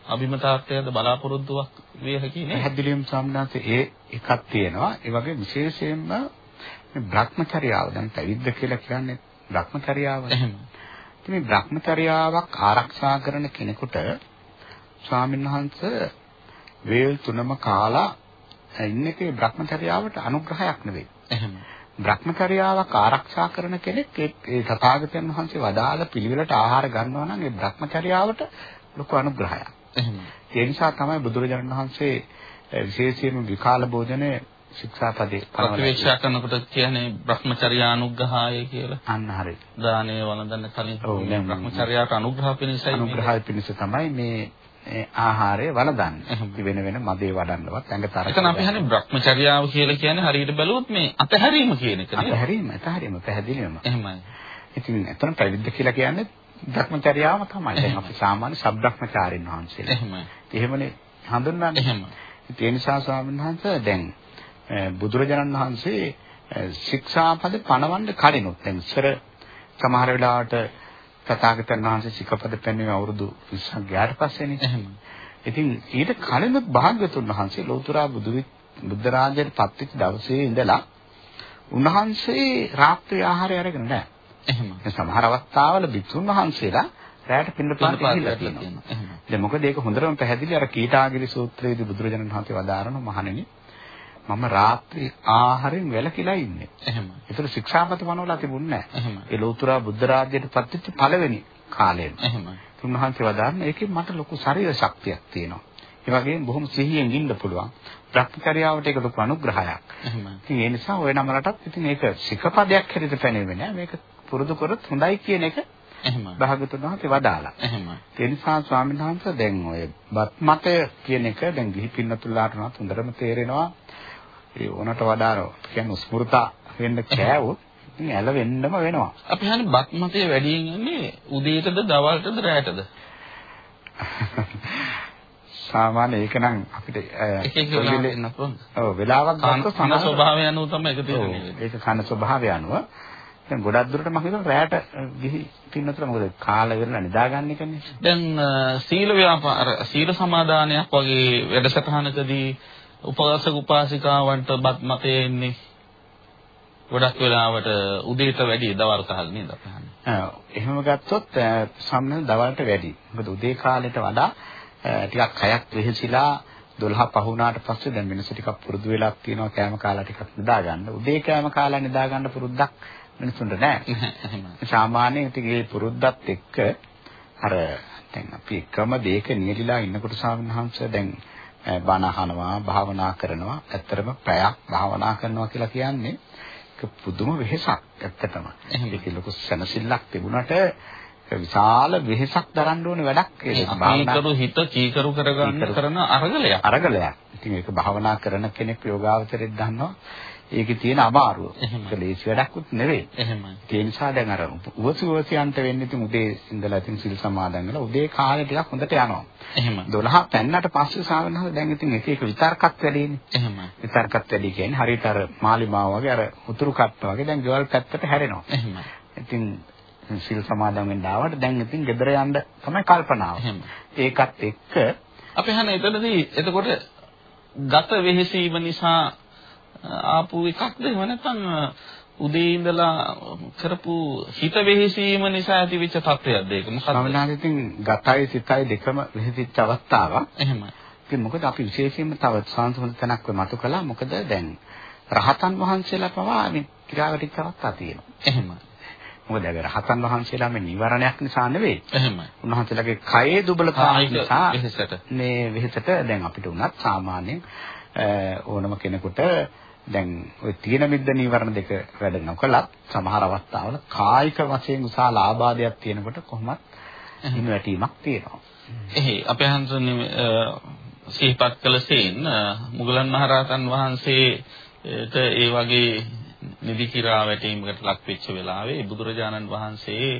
අභිමතාර්ථයද බලාපොරොත්තුවක් විය හැකි නේ. පැහැදිලිවම සාමනාත ඒ එකක් තියෙනවා. ඒ වගේ විශේෂයෙන්ම මේ භ්‍රමචර්යාව දැන් පැවිද්ද කියලා කියන්නේ භ්‍රමචර්යාව. එහෙම. ඉතින් මේ භ්‍රමචර්යාවක් ආරක්ෂා කරන කෙනෙකුට ස්වාමීන් වහන්සේ වේල් තුනම කාලා ඉන්නේ ඒ භ්‍රමචර්යාවට අනුග්‍රහයක් නෙවෙයි. එහෙම. භ්‍රමචර්යාවක් ආරක්ෂා කරන කෙනෙක් ඒ තථාගතයන් වහන්සේ වදාළ පිළිවෙලට ආහාර ගන්නවා නම් ඒ භ්‍රමචර්යාවට ලොකු අනුග්‍රහයක්. එහෙම. ඒ නිසා තමයි බුදුරජාණන් වහන්සේ විශේෂයෙන්ම විකාල භෝජනයේ ශික්ෂාපදේ ප්‍රතිවේක්ෂා කරනකොට කියන්නේ Brahmacharyaනුග්‍රහය කියලා. අන්න හරි. දානය වළඳන කලින් ඔව්, දැන් Brahmacharyaට අනුග්‍රහ පිණිසයි අනුග්‍රහය පිණිස තමයි මේ ආහාරය වළඳන්නේ. වෙන වෙන මදේ වඩන්නවත් ඇඟ තරක. එතන අපි හන්නේ Brahmacharyaව කියලා කියන්නේ හරියට බැලුවොත් මේ අතහැරීම කියන එක නේද? අතහැරීම අතහැරීම පැහැදිලිවම. එහෙමයි. ඉතින් එතන පැවිද්ද කියලා කියන්නේ භ්‍රමචර්යාව තමයි. දැන් අපි සාමාන්‍ය සබ්‍රහ්මචාරින් වහන්සේලා. එහෙමයි. එහෙමනේ හඳුන්වන්නේ. එහෙම. ඉතින් ඒ නිසා ස්වාමීන් වහන්සේ දැන් බුදුරජාණන් වහන්සේ ශික්ෂාපද පනවන්න කලිනුත් දැන් ඉස්සර සමහර වෙලාවට තථාගතයන් වහන්සේ ශික්ෂාපද පෙන්වන්නේ අවුරුදු 20ක් ගියාට පස්සේනේ. එහෙම. ඉතින් ඊට කලිනුත් භාග්‍යතුන් වහන්සේ ලෝතර බුදු බුද්ධ රාජ්‍යයට පත්වෙච්ච දවසේ ඉඳලා උන්වහන්සේ රාත්‍රී ආහාරය අරගෙන නැහැ. එහෙම. සමහර අවස්ථාවල බිතුන් වහන්සේලා රැයට පින්නපාත තියෙනවා. තියෙනවා. එහෙම. දැන් මොකද ඒක හොඳටම පැහැදිලි අර කීටාගිරි සූත්‍රයේදී බුදුරජාණන් වහන්සේ වදාරන මහණෙනි මම රාත්‍රී ආහාරයෙන් වැළකීලා ඉන්නේ. එහෙම. ඒතර ශික්ෂාපත වනවලා තිබුණේ නැහැ. එහෙම. ඒ ලෞතර බුද්ධ රාජ්‍යයට පත්වෙච්ච පළවෙනි කාලේම. එහෙම. උන්වහන්සේ වදාරන ඒකෙන් මට ලොකු ශරීර ශක්තියක් තියෙනවා. ඒ වගේම බොහොම සිහියෙන් ඉන්න පුළුවන්. ප්‍රතිචර්යාවට ඒක ලොකු අනුග්‍රහයක්. එහෙම. ඉතින් ඒ නිසා ওই නමලටත් ඉතින් ඒක සිකපදයක් හැටියට පැනෙන්නේ නැහැ. මේක පුරුදු කරොත් හොඳයි කියන එක එහෙම. භාගතුන් වහන්සේ වදාලා. එහෙම. ඒ නිසා ස්වාමීන් වහන්සේ දැන් ඔය බත් මතය කියන එක දැන් ගිහි පින්නතුලාට නම් හොඳටම තේරෙනවා. ඒ ඕනට වඩා කියන්නේ ස්මෘතා වෙන්න කෑවොත් ඉතින් ඇල වෙන්නම වෙනවා. අපි හන්නේ බත් මතය වැඩියෙන් යන්නේ උදේටද දවල්ටද රැයටද? සාමාන්‍ය ඒක නම් අපිට එක එක වෙනස් වුණා. ඔව් වෙලාවක් ගත්තොත් කන ස්වභාවය අනුව තමයි ඒක වෙන්නේ. ඒක කන ස්වභාවය අනුව දැන් ගොඩක් දුරට මම හිතනවා රැයට ගිහි පින්නතුලා මොකද කාලා ඉවරලා නිදාගන්න එකනේ. දැන් සීල ව්‍යාපාර සීල සමාදානයක් වගේ වැඩසටහනකදී උපවාසක උපාසිකාවන්ට බත් මතේ එන්නේ ගොඩක් වෙලාවට උදේට වැඩි දවල් කාලේ නේද අපි හන්නේ. ඔව්, එහෙම ගත්තොත් සම්මත දවල්ට වැඩි. මොකද උදේ කාලෙට වඩා ටිකක් කයක් වෙහෙසිලා 12 පහ වුණාට පස්සේ දැන් මිනිස්සු ටිකක් පුරුදු වෙලා තියෙනවා කෑම කාලා ටිකක් නිදා ගන්න. උදේ කෑම කාලා නිදා ගන්න පුරුද්දක් මිනිස්සුන්ට නැහැ. සාමාන්‍යයෙන් ඉතින් මේ පුරුද්දත් එක්ක අර දැන් අපි එකම දෙයක නියලිලා ඉන්නකොට සාමණේරහන්ස දැන් බණ අහනවා භාවනා කරනවා ඇත්තටම පැයක් භාවනා කරනවා කියලා කියන්නේ ඒක පුදුම වෙහෙසක් ඇත්තටම. ඒක ලොකු සනසිල්ලක් තිබුණාට විශාල වෙහෙසක් දරන්න ඕනේ වැඩක් ඒක භාවනා හිත කීකරු කරගන්න කරන අරගලයක්. අරගලයක්. ඉතින් ඒක භාවනා කරන කෙනෙක් යෝගාවචරෙත් දන්නවා. ඒකේ තියෙන අමාරුව. ඒක ලේසි වැඩක්වත් නෙවෙයි. එහෙමයි. ඒ නිසා දැන් අර උවසු උවසියන්ට වෙන්නේ ඉතින් උදේ ඉඳලා ඉතින් සිල් සමාදන් වෙලා උදේ කාලේ ටිකක් හොඳට යනවා. එහෙමයි. 12 පෙන්නට පස්සේ සාවනහල දැන් ඉතින් එක එක විතර්කත් වැඩිනේ. එහෙමයි. විතර්කත් වැඩි කියන්නේ හරියට අර මාලිමාව වගේ අර උතුරු කට්ට වගේ දැන් ගෙවල් පැත්තට හැරෙනවා. එහෙමයි. ඉතින් සිල් සමාදන් වෙන්න ආවට දැන් ඉතින් ගෙදර යන්න තමයි කල්පනාව. ඒකත් එක්ක අපි හන එතනදී එතකොට ගත වෙහෙසීම නිසා ආපු එකක්ද එහෙම නැත්නම් උදේ ඉඳලා කරපු හිත වෙහෙසීම නිසා ඇතිවෙච්ච තත්ත්වයක්ද ඒක මොකක්ද? ඉතින් ගතයි සිතයි දෙකම වෙහෙසිච්ච අවස්ථාවක්. එහෙමයි. ඉතින් මොකද අපි විශේෂයෙන්ම තව සාන්තුමත් තැනක් මතු කළා. මොකද දැන් රහතන් වහන්සේලා පවා මේ ක්‍රියාවටිච්ච අවස්ථා තියෙනවා. එහෙමයි. මොකද ඒ රහතන් වහන්සේලා මේ නිවරණයක් නිසා නෙවෙයි. එහෙමයි. උන්වහන්සේලාගේ කයේ දුබලතාවය නිසා වෙහෙසට මේ වෙහෙසට දැන් අපිට උනත් සාමාන්‍යයෙන් ඕනම කෙනෙකුට දැන් ওই තීන මිද්ද නීවරණ දෙක වැඩ නොකලත් සමහර අවස්ථාවල කායික වශයෙන් උසා ලාභාදයක් තියෙනකොට කොහොමත් හිමි වැටීමක් තියෙනවා. එහේ අපේ හන්සනේ සිහිපත් කළ සේන් මුගලන් මහරහතන් වහන්සේට ඒ වගේ නිදි කිරා වැටීමකට ලක් වෙච්ච වෙලාවේ බුදුරජාණන් වහන්සේ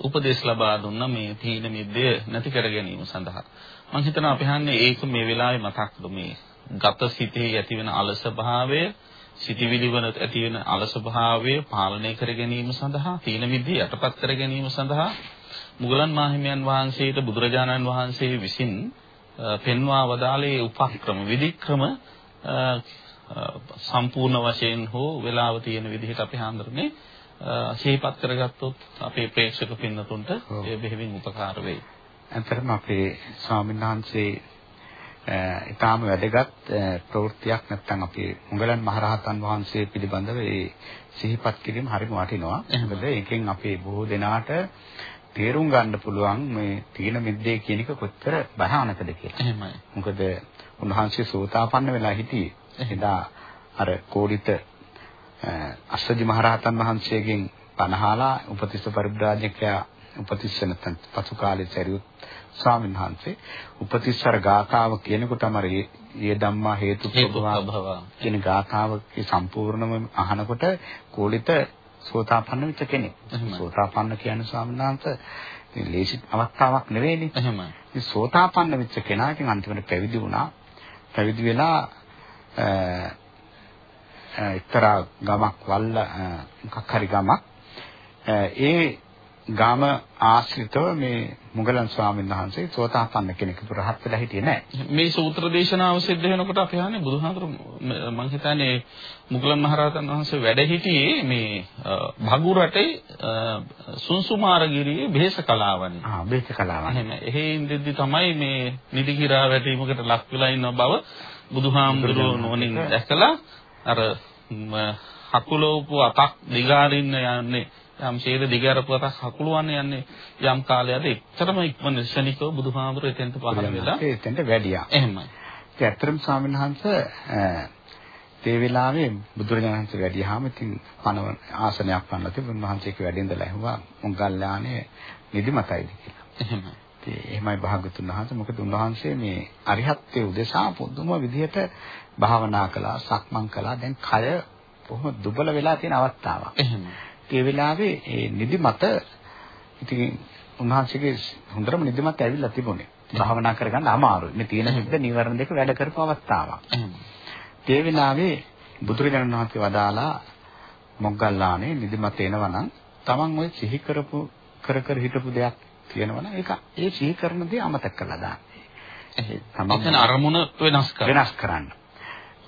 උපදේශ ලබා දුන්න මේ තීන මිද්දය නැති කර ගැනීම සඳහා. මම හිතනවා අපි හන්නේ ඒක මේ වෙලාවේ මතක්ද මේ ගත සිතේ ඇතිවෙන අලස භාවය සිටිවිලි වල ඇතිවෙන අලස භාවය පාලනය කර ගැනීම සඳහා තීන විද්‍ය යටපත් කර ගැනීම සඳහා මුගලන් මාහිමියන් වහන්සේට බුදුරජාණන් වහන්සේ විසින් පෙන්වා වදාළේ උපක්‍රම විධික්‍රම සම්පූර්ණ වශයෙන් හෝ වෙලාව තියෙන විදිහට අපි හඳුරන්නේ ශීපත් කරගත්තොත් අපේ ප්‍රේක්ෂක පින්නතුන්ට ඒ බෙහෙවින් උපකාර වෙයි. ඇත්තටම අපේ ස්වාමීන් වහන්සේ ඊටාම වැදගත් ප්‍රවෘත්තියක් නැත්නම් අපේ මුගලන් මහරහතන් වහන්සේ පිළිබඳව ඒ සිහිපත් කිරීම හරිම වටිනවා. මොකද ඒකෙන් අපේ බොහෝ දෙනාට තේරුම් ගන්න පුළුවන් මේ තීන මිද්දේ කියන එක කොච්චර භයානකද කියලා. එහෙමයි. මොකද උන්වහන්සේ සෝතාපන්න වෙලා හිටියේ. එදා අර කෝඩිත අස්සජි මහරහතන් වහන්සේගෙන් පනහලා උපතිස්ස පරිබ්‍රාජකයා උපතිස්ස නැත්නම් පසු කාලේ සරියුත් ස්වාමීන් වහන්සේ උපතිස්සර ගාථාව කියනකොට තමයි ඒ ධම්මා හේතු ප්‍රභව කියන ගාථාවගේ සම්පූර්ණම අහනකොට කෝලිත සෝතාපන්න වෙච්ච කෙනෙක්. සෝතාපන්න කියන්නේ ස්වාමීන් වහන්සේ ලේසි අවස්ථාවක් නෙවෙයිනේ. එහෙමයි. මේ සෝතාපන්න වෙච්ච කෙනා ඉතින් අන්තිමට පැවිදි වුණා. පැවිදි වෙලා එක්තරා ගමක් වල්ල මොකක් හරි ගමක් ඒ ගම ආශ්‍රිතව මේ මුගලන් ස්වාමීන් වහන්සේ සෝතාපන්න කෙනෙකුට රහත් වෙලා හිටියේ නැහැ. මේ සූත්‍ර දේශනාව සිද්ධ වෙනකොට අපි අහන්නේ බුදුහාමුදුරු මම හිතන්නේ මුගලන් මහරහතන් වහන්සේ වැඩ හිටියේ මේ භගු රටේ සුන්සුමාරගිරියේ බේස කලාවනේ. ආ බේස කලාවනේ. එහෙම. එහෙ ඉඳිද්දි තමයි මේ නිදි කිරා වැටීමකට ලක් වෙලා ඉන්න බව බුදුහාමුදුරු නෝනින් දැකලා අර හකුලෝපු අතක් දිගාරින්න යන්නේ යම් ශේද දිගාරපු අතක් හකුලවන්න යන්නේ යම් කාලයකට එච්චරම ඉක්මන ශනිකව බුදුහාමුදුරු එතෙන්ට පහළ වෙලා එතෙන්ට වැඩියා. එහෙමයි. ඒ ඇත්තටම ස්වාමීන් වහන්සේ ඒ වෙලාවේ බුදුරජාණන් වහන්සේ වැඩියාම ඉතින් පනව ආසනයක් පනලා තිබුණ උන්වහන්සේක වැඩින්දලා ඇහුවා මොග්ගල්ලානේ නිදිමතයිද කියලා. එහෙමයි. ඒ එහෙමයි භාගතුන් වහන්සේ මොකද උන්වහන්සේ මේ අරිහත්ත්වයේ උදෙසා පුදුම විදිහට භාවනා කළා සක්මන් කළා දැන් කය බොහොම දුබල වෙලා තියෙන අවස්ථාවක්. එහෙමයි. ඒ වෙලාවේ ඒ නිදිමත ඉතින් උන්වහන්සේගේ හොඳටම නිදිමත ඇවිල්ලා තිබුණේ. භාවනා කරගන්න අමාරුයි. මේ තියෙන හිද්ද නිවර්ණ දෙක වැඩ කරපු අවස්ථාවක්. ඒ වෙලාවේ බුදුරජාණන් වහන්සේ වදාලා මොග්ගල්ලානේ නිදිමත එනවනම් Taman ওই සිහි කරපු කර කර හිටපු දෙයක් තියෙනවනම් ඒක ඒ සිහි කරන දේ අමතක කරලා දාන්න. ඒ තමන් අරමුණ වෙනස් කරන්න. වෙනස් කරන්න.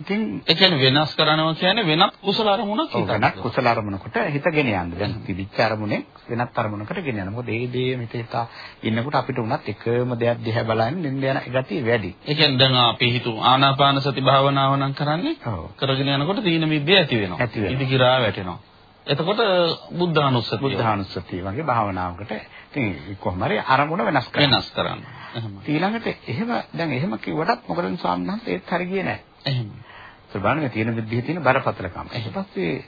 ඉතින් ඒ කියන්නේ වෙනස් කරනවා කියන්නේ වෙනත් කුසල අරමුණක් ඔව් හිතන්න. වෙනත් කුසල අරමුණකට හිත ගෙන යන්න. දැන් තිබිච්ච අරමුණෙන් වෙනත් අරමුණකට ගෙන යන්න. මොකද ඒ දේ මෙතේ හිතා ඉන්නකොට අපිට උනත් එකම දෙයක් දිහා බලන්න නින්ද යන ගතිය වැඩි. ඒ කියන්නේ දැන් අපි හිතුව ආනාපාන සති භාවනාව නම් කරන්නේ. කරගෙන යනකොට තීන මිද්දේ ඇති වෙනවා. වෙනවා. ඉදිකිරා වැටෙනවා. එතකොට බුද්ධානුස්සතිය බුද්ධානුස්සතිය වගේ භාවනාවකට ඉතින් කොහොම හරි අරමුණ වෙනස් කරන්න. වෙනස් කරන්න. ඊළඟට එහෙම දැන් එහෙම කිව්වටත් මොකද ස්වාමීන් වහන්සේ ඒත් හරි ගියේ නැහැ. එහෙම. බලන්න තියෙන විදිහේ තියෙන බරපතලකම. ඊට පස්සේ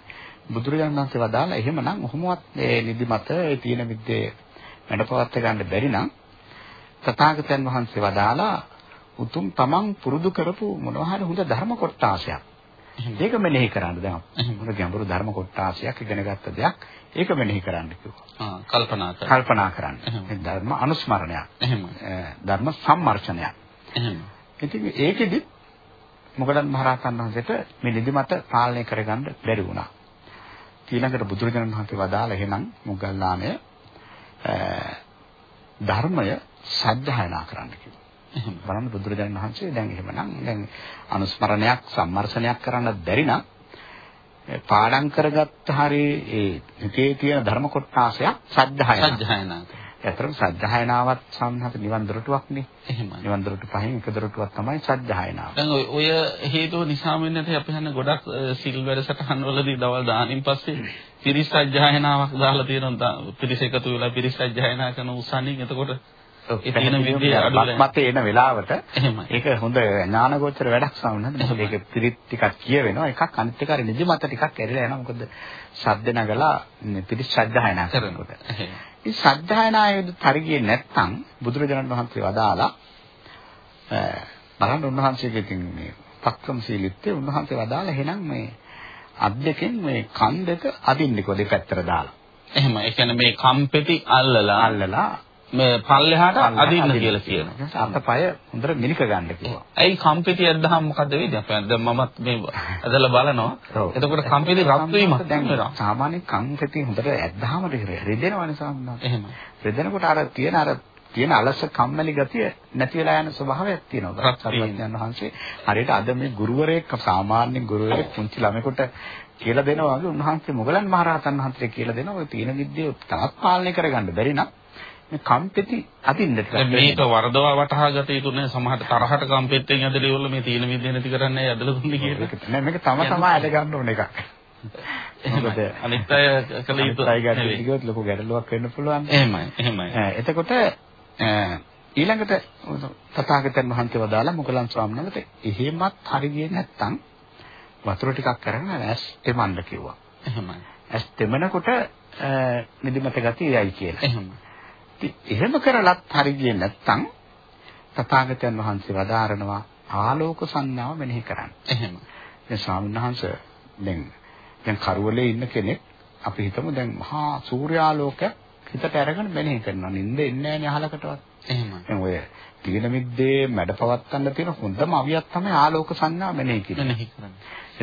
බුදුරජාණන් වහන්සේ වදාලා එහෙමනම් ඔහොමවත් මේ නිදිමත ඒ තියෙන විදිහේ වැඩපවත් ගන්න බැරි නම් තථාගතයන් වහන්සේ වදාලා උතුම් තමන් පුරුදු කරපු මොනවා හරි හොඳ ධර්ම කොටාසයක්. ඒක මෙනෙහි කරන්න දැන් මොන ගැඹුරු ධර්ම කොටාසයක් ඉගෙන ගත්ත දෙයක් ඒක මෙනෙහි කරන්න කිව්වා. කල්පනා කරන්න. කල්පනා කරන්න. ධර්ම අනුස්මරණයක්. එහෙම. ධර්ම සම්මර්ෂණයක්. එහෙම. ඉතින් ඒකෙදි මොගලන් මහරහතන් වහන්සේට මේ නිදිමත පාලනය කරගන්න බැරි වුණා. ඊළඟට බුදුරජාණන් වහන්සේ වදාළ එහෙනම් මොග්ගල්ලාණය ධර්මය සත්‍යයනා කරන්න කිව්වා. එහෙම. බලන්න බුදුරජාණන් වහන්සේ දැන් එහෙමනම් දැන් අනුස්මරණයක් සම්මර්ෂණයක් කරන්න බැරි නම් ඒ පාඩම් කරගත්ත හරි ඒ හිතේ තියෙන ධර්ම කොටාසයක් සත්‍යයනා. සත්‍යයනා. ඇත්තටම සත්‍යයනාවත් සම්හත නිවන් දොරටුවක්නේ. එහෙමයි. නිවන් දොරටු පහෙන් එක දොරටුවක් තමයි සත්‍යයනාව. දැන් ඔය- හේතුව නිසා වෙන්නේ නැති අපි හන්නේ ගොඩක් සිල් වැඩසටහන් වලදී දවල් දානින් පස්සේ පිරිස් සජ්ජායනාවක් දාලා තියෙනවා පිරිස් එකතු වෙලා පිරිස් සජ්ජායනා කරන උසන්නින් එතකොට ඒ තියෙන විදිය මතේ එන වෙලාවට. ඒක හොඳ ඥානගෝචර වැඩක් සාමනද මොකද ඒක පිරිත් ටිකක් කියවෙනවා එකක් අනිත් එක අර නිදිමත ටිකක් ඇරිලා යනවා මොකද ශබ්ද නගලා පිරිස් සජ්ජායනා කරනකොට. මේ සජ්ජායනායේද හරියේ නැත්තම් බුදුරජාණන් වහන්සේ වදාලා බලන්න උන්වහන්සේගේ ඉතින් මේ පක්‍රම සීලිත්තේ උන්වහන්සේ වදාලා එහෙනම් මේ අත් දෙකෙන් මේ කන් දෙක අදින්නකෝ දෙපැත්තට දාලා එහෙම. ඒ කියන්නේ මේ කම්පෙති අල්ලලා අල්ලලා මේ පල්ලෙහාට අදින්න කියලා කියනවා. අතපය හොඳට මිනික ගන්න කිව්වා. ඇයි කම්පෙති ඇද්දාම මොකද වෙන්නේ? දැන් මමත් මේ ඇදලා බලනවා. එතකොට කම්පෙති රත් වීමක් දැන් වෙනවා. සාමාන්‍ය කන් පෙති හොඳට ඇද්දාම රිදෙනවනේ සාමාන්‍යයෙන්. එහෙම. රිදෙනකොට අර තියෙන අර තියෙන අලස කම්මැලි ගතිය නැති වෙලා යන ස්වභාවයක් තියෙනවා. සර්වඥයන් වහන්සේ හරියට අද මේ ගුරුවරයෙක් සාමාන්‍ය ගුරුවරයෙක් පුංචි ළමයෙකුට කියලා දෙනවා වගේ උන්වහන්සේ මොගලන් මහරහතන් වහන්සේ කියලා දෙනවා ඔය තියෙන විද්‍යාව තවත් පාලනය කරගන්න බැරි නම් මේ කම්පෙති අදින්න ටිකක් දැන් මේක වරදවා වටහා ගත යුතු නැහැ. සමහරට තරහට කම්පෙත්තෙන් ඇදලා ඉවරලා මේ තීන විද්‍ය නැති කරන්නේ ඇදලා දුන්නේ කියලා. නෑ මේක තම තමා ඇද ගන්න ඕන එකක්. මොකද අනිත් අය කළ යුතු අනිත් අය ගැටලු නෙවෙයි. කිව්වොත් ලොකු ගැටලුවක් වෙන්න පුළුවන්. එහෙමයි. එහෙමයි. එතකොට ඊළඟට තථාගතයන් වහන්සේ වදාලා මොගලන් ස්වාමීන් වහන්සේ එහෙමත් හරි ගියේ නැත්තම් වතුර ටිකක් අරගෙන ඇස් තෙමන්න කිව්වා. එහෙමයි. ඇස් තෙමනකොට නිදිමත ගතිය යයි කියලා. එහෙමයි. එහෙම කරලත් හරි ගියේ නැත්තම් තථාගතයන් වහන්සේ වදාරනවා ආලෝක සංඥාව මෙනෙහි කරන්න. එහෙමයි. දැන් ස්වාමීන් වහන්සේ දැන් දැන් කරවලේ ඉන්න කෙනෙක් අපි හිතමු දැන් මහා සූර්යාලෝකයක් හිතට අරගෙන මෙනෙහි කරනවා. නිින්ද එන්නේ නැහැ අහලකටවත්. එහෙමයි. දැන් ඔය තීන මිද්දේ මැඩපවත්තන්න තියෙන හොඳම අවියක් තමයි ආලෝක සංඥා මෙනෙහි කිරීම. මෙනෙහි කරන්න.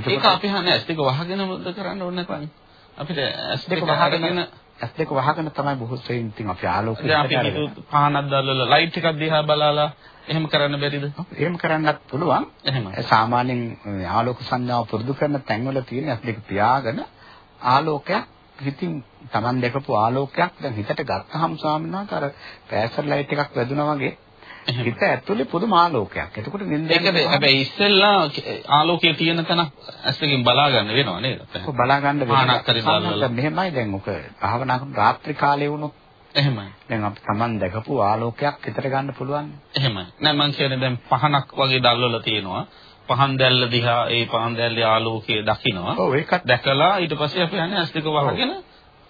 ඒක අපි හන්නේ ඇස් දෙක වහගෙනමද කරන්න ඕනේ නැත්නම් අපිට ඇස් දෙක වහගෙන ඇස් දෙක වහගෙන තමයි බොහෝ සෙයින් ඉතින් අපි ආලෝකය අපි. හිතුව පහනක් දැල්ලලා ලයිට් එකක් දිහා බලලා එහෙම කරන්න බැරිද? එහෙම කරන්නත් පුළුවන්. එහෙමයි. සාමාන්‍යයෙන් ආලෝක සංඥාව පුරුදු කරන තැන්වල තියෙන ඇස් දෙක පියාගෙන ආලෝකයක් හිතින් Taman දැකපු ආලෝකයක් දැන් හිතට ගත්තාම ස්වාමීන් වහන්සේ අර පෑසර් ලයිට් එකක් වැදුනා වගේ. හිත ඇතුලේ පුදුම ආලෝකයක්. එතකොට නින්ද ඒකද හැබැයි ඉස්සෙල්ලා ආලෝකයේ තියෙන තැන ඇස් දෙකෙන් බලා ගන්න වෙනව නේද? බලා ගන්න දාලා. මෙහෙමයි දැන් ඔක භාවනා කරන රාත්‍රී කාලේ වුණොත් එහෙමයි. දැන් අපි Taman දැකපු ආලෝකයක් හිතට ගන්න පුළුවන්. එහෙමයි. නෑ මං කියන්නේ දැන් පහනක් වගේ දැල්වලා තියෙනවා. පහන් දැල්ල දිහා ඒ පහන් දැල්ලේ ආලෝකය දකිනවා. ඔව් ඒකත් දැකලා ඊට පස්සේ අපි යන්නේ ඇස් දෙක වහගෙන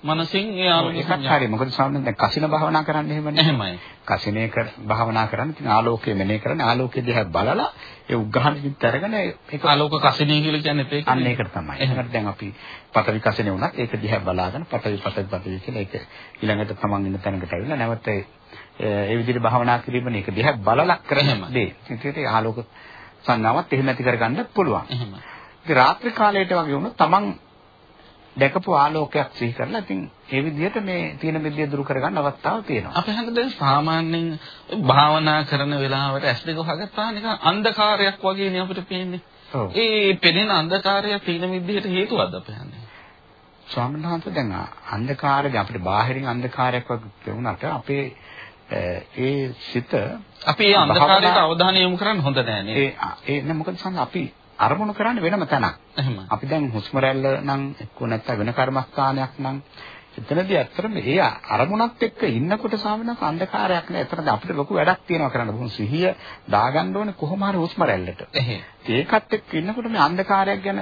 මනසින් ඒ ආලෝකය ඒකත් හරි. මොකද සාමාන්‍යයෙන් දැන් කසින භාවනා කරන්නේ එහෙමනේ. එහෙමයි. කසිනේ කර භාවනා කරන්නේ ඉතින් ආලෝකය මෙනේ කරන්නේ ආලෝකය දිහා බලලා ඒ උග්ඝහණකින් අරගෙන ඒක ආලෝක කසිනිය කියලා කියන්නේ ඒක. අන්න ඒකට තමයි. එහෙනම් දැන් අපි පටවි කසිනේ වුණත් ඒක දිහා බලාගෙන පටවි පටවි පටවි කියලා ඒක ඊළඟට තමන් ඉන්න තැනකට ඇවිල්ලා නැවත ඒ විදිහට භාවනා කිරීමනේ ඒක දිහා බලලා කරන එහෙම. දේ. ඉතින් ආලෝක සංඥාවත් එහෙම ඇති කරගන්න පුළුවන්. එහෙමයි. ඉතින් රාත්‍රී කාලයට වගේ වුණොත් තමන් දැකපු ආලෝකයක් සිහි කරලා ඉතින් ඒ විදිහට මේ තීන මිද්‍ය දුරු කරගන්න අවස්ථාව තියෙනවා. අපි හංග දැන් සාමාන්‍යයෙන් භාවනා කරන වෙලාවට ඇස් දෙක වහගත්තා නිකන් අන්ධකාරයක් වගේනේ අපිට පේන්නේ. ඔව්. ඒ පෙනෙන අන්ධකාරය තීන විද්‍යට හේතුවක්ද අපි හන්නේ? ස්වාමීන් වහන්සේ දැන් අන්ධකාරය අපිට බාහිරින් අන්ධකාරයක් වගේ වුණාට අපේ ඒ සිත අපි මේ අන්ධකාරයට අවධානය යොමු කරන්න හොඳ නෑ නේද? ඒ ඒ නෑ මොකද සම්ම අපි අරමුණු කරන්නේ වෙනම තැනක්. අපි දැන් හුස්ම රැල්ල නම් එක්ක නැත්නම් වෙන කර්මස්ථානයක් නම් එතනදී ඇත්තටම ඒ අරමුණත් එක්ක ඉන්නකොට සාමනක අන්ධකාරයක් නෑ. එතනදී අපිට ලොකු වැඩක් තියෙනවා කරන්න. බොහොම සිහිය දාගන්න ඕනේ කොහොම හරි හුස්ම රැල්ලට. ඒකත් එක්ක ඉන්නකොට මේ අන්ධකාරයක් ගැන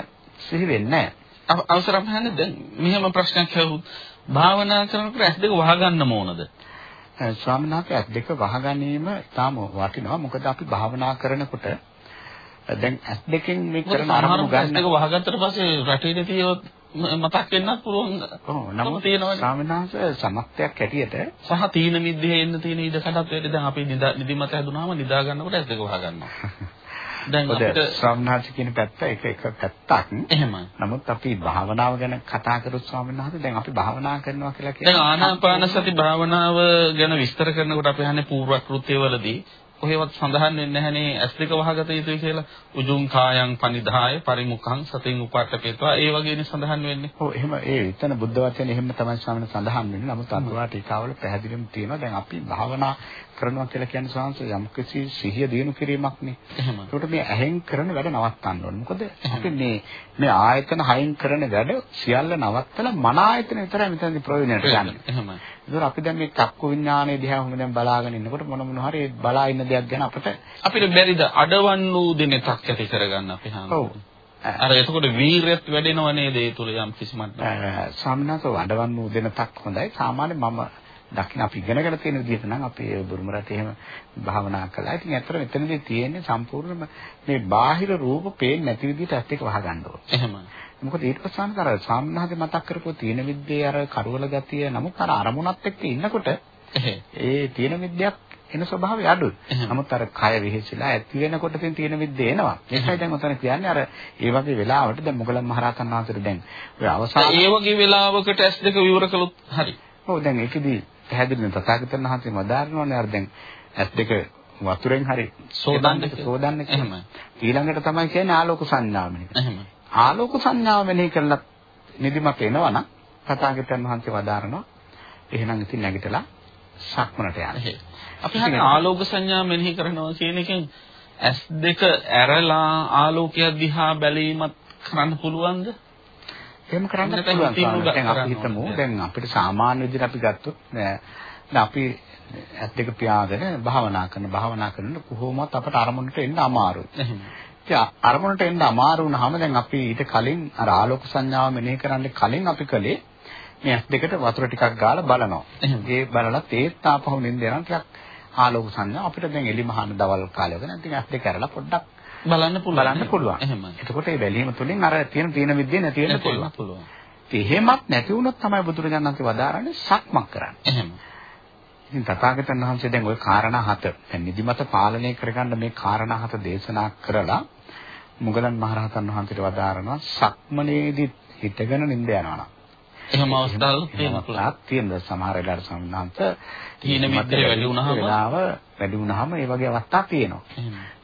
සිහි වෙන්නේ නෑ. අව- අවසර අපහන්නේ දැන් මෙහෙම ප්‍රශ්නයක් ඇහුවොත් භාවනා කරනකොට ඇස් දෙක වහගන්න ඕනද? ස්වාමීන් වහන්සේ ඇස් දෙක වහගැනීම තාම වටිනවා. මොකද අපි භාවනා කරනකොට දැන් ඇස් දෙකෙන් මේ කරන අරමුණු සමහරවිට ඇස් ගන්න දෙක වහගත්තට පස්සේ රටේට තියෙවත් මතක් වෙන්නත් පුළුවන්. ඔව් නමුත් වහන්සේ සමස්තයක් හැටියට සහ තීන මිද්දේ එන්න තියෙන ඉඩ කඩත් වෙන්නේ දැන් අපි නිදා නිදිමත හැදුනාම නිදා ගන්නකොට ඇස් දෙක වහගන්නවා. දැන් පොද අපිට වහන්සේ කියන පැත්ත එක එක පැත්තක්. එහෙමයි. නමුත් අපි භාවනාව ගැන කතා කරොත් ස්වාමීන් වහන්සේ දැන් අපි භාවනා කරනවා කියලා දැන් කියන්නේ ආනාපාන සති භාවනාව ගැන විස්තර කරනකොට අපි අහන්නේ පූර්ව කෘත්‍යවලදී කොහෙවත් සඳහන් වෙන්නේ නැහනේ ඇස් දෙක වහගත යුතුයි කියලා. උජුං කායං පනිදාය පරිමුඛං සතින් උපට්ඨපේත්වා ඒ වගේනේ සඳහන් වෙන්නේ. ඔව් එහෙම ඒ එතන බුද්ධ වචනේ එහෙම තමයි ස්වාමීන් වහන්සේ සඳහන් වෙන්නේ. නමුත් අතුරා ටීකාවල පැහැදිලිවම තියෙනවා. දැන් අපි භාවනා කරනවා කියලා කියන්නේ ස්වාමීන් යම්කිසි සිහිය දිනු කිරීමක් නේ. එහෙම. ඒකට මේ ඇහෙන් කරන වැඩ නවත්තන්න ඕනේ. මොකද අපි මේ මේ ආයතන හයින් කරන වැඩ සියල්ල නවත්තලා මන ආයතන විතරයි මෙතනදී ප්‍රයෝජනයට ගන්න. එහෙමයි. ඒතර අපි දැන් මේ චක්කු විඥානයේ දිහා මොන දැන් බලාගෙන ඉන්නකොට මොන මොන හරි බලා ඉන්න දෙයක් ගැන අපිට අපිට බැරිද අඩවන් වූ දෙනෙතක් ඇති කරගන්න අපි හාමුදුරුවෝ. අර එතකොට වීරියත් වැඩෙනව නේද ඒ තුල යම් කිසි මට්ටමක. සම්නස වඩවන් වූ දෙනතක් හොඳයි. සාමාන්‍ය මම දකින්න අපි ඉගෙනගෙන තියෙන විදිහට නම් අපි බුරුම රටේ එහෙම භාවනා කළා. ඉතින් ඇත්තට මෙතනදී තියෙන්නේ සම්පූර්ණයෙන්ම මේ බාහිර රූප පේන්නේ නැති විදිහට ඇත්ත එක වහගන්න ඕනේ. එහෙමයි. මොකද ඊට පස්සේ අර සාමනාහද මතක් කරපුව තියෙන විද්‍යාවේ අර කරවල ගතිය නමුත් අර අරමුණත් එක්ක ඉන්නකොට. ඒ තියෙන විද්‍යාවක් එන ස්වභාවය අඩුයි. නමුත් අර කය විහිසිලා ඇති වෙනකොට තියෙන විද්‍ය එනවා. ඒකයි දැන් උතන කියන්නේ අර ඒ වගේ වෙලාවට දැන් මොගලන් මහරහතන් වහන්සේට දැන් ඔය අවසාන ඒ වගේ වෙලාවකට ඇස් දෙක විවර කළොත් හරි. ඔව් දැන් ඒකෙදි පැහැදිලිව තථාගතයන් වහන්සේ මදාරනෝනේ අර දැන් ඇස් දෙක වතුරෙන් හරි සෝදන්න සෝදන්න එහෙමයි. ඊළඟට තමයි කියන්නේ ආලෝක සංඥාව මෙහෙ. එහෙමයි. ආලෝක සංඥාව මෙනෙහි කරලා නිදිමත එනවනම් තථාගතයන් වහන්සේ වදාරනවා එහෙනම් ඉතින් නැගිටලා සක්මනට යන්න. අපි හන්නේ ආලෝක සංඥා මෙනෙහි කරනවා කියන එකෙන් ඇස් දෙක ඇරලා ආලෝකය දිහා බැලීමත් කරන්න පුළුවන්ද? එහෙම කරන්න පුළුවන්. දැන් අපි හිතමු. දැන් අපිට සාමාන්‍ය විදිහට අපි ගත්තොත් නෑ, දැන් අපි ඇස් දෙක පියාගෙන භාවනා කරන භාවනා කරනකොට කොහොමවත් අපට අරමුණට එන්න අමාරුයි. ඉතින් අරමුණට එන්න අමාරු වුණාම දැන් අපි ඊට කලින් අර ආලෝක සංඥාව මෙනෙහි කරන්න කලින් අපි කළේ මේ ඇස් දෙකට වතුර ටිකක් ගාලා බලනවා. ඒ බලලා තේත් ආපහු නින්ද යනවා ටිකක් ආලෝක සංඥා අපිට දැන් එලි මහාන දවල් කාලේ වගේ නැත්නම් ඇස් දෙක අරලා පොඩ්ඩක් බලන්න පුළුවන්. බලන්න පුළුවන්. එහෙමයි. එතකොට මේ බැලීම තුළින් අර තියෙන තීන විද්‍යාව නැති වෙන්න පුළුවන්. එහෙමත් නැති වුණොත් තමයි බුදුරජාණන් වහන්සේ වදාරන්නේ සක්මක් කරන්න. එහෙම. ඉතින් තථාගතයන් වහන්සේ දැන් ওই කාරණා හත දැන් නිදිමත පාලනය කරගන්න මේ කාරණා හත දේශනා කරලා මුගලන් මහරහතන් වහන්සේට වදාරනවා සක්මනේදී හිටගෙන නිින්ද යනවා. එහෙම අවස්ථාවල් තියෙනවා. තියෙනවා සමහර වෙලාවට සම්මාන්ත හීන මිත්‍රය වැඩි වුණාම? වැඩි වුණාම ඒ වගේ අවස්ථා තියෙනවා.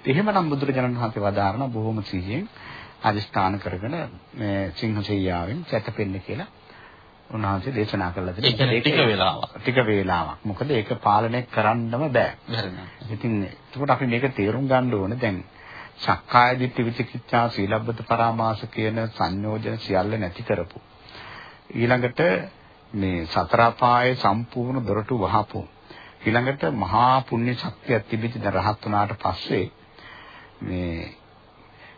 එහෙම. එහෙමනම් බුදුරජාණන් වහන්සේ වදාරන බොහොම සිහියෙන් අදිස්ථාන කරගෙන මේ සිංහසෙයියාවෙන් සැතපෙන්න කියලා උන්වහන්සේ දේශනා කළා ඒ කියන්නේ ටික වෙලාවක්. ටික වේලාවක්. මොකද ඒක පාලනය කරන්නම බෑ. ඉතින් එතකොට අපි මේක තේරුම් ගන්න ඕනේ දැන් සක්කාය දිට්ඨි විචිකිච්ඡා සීලබ්බත පරාමාස කියන සංයෝජන සියල්ල නැති කරපු. ඊළඟට මේ සතර අපායේ සම්පූර්ණ දොරටු වහපු. ඊළඟට මහා පුණ්‍ය ශක්තියක් තිබිච්ච ද රහත් වුණාට පස්සේ මේ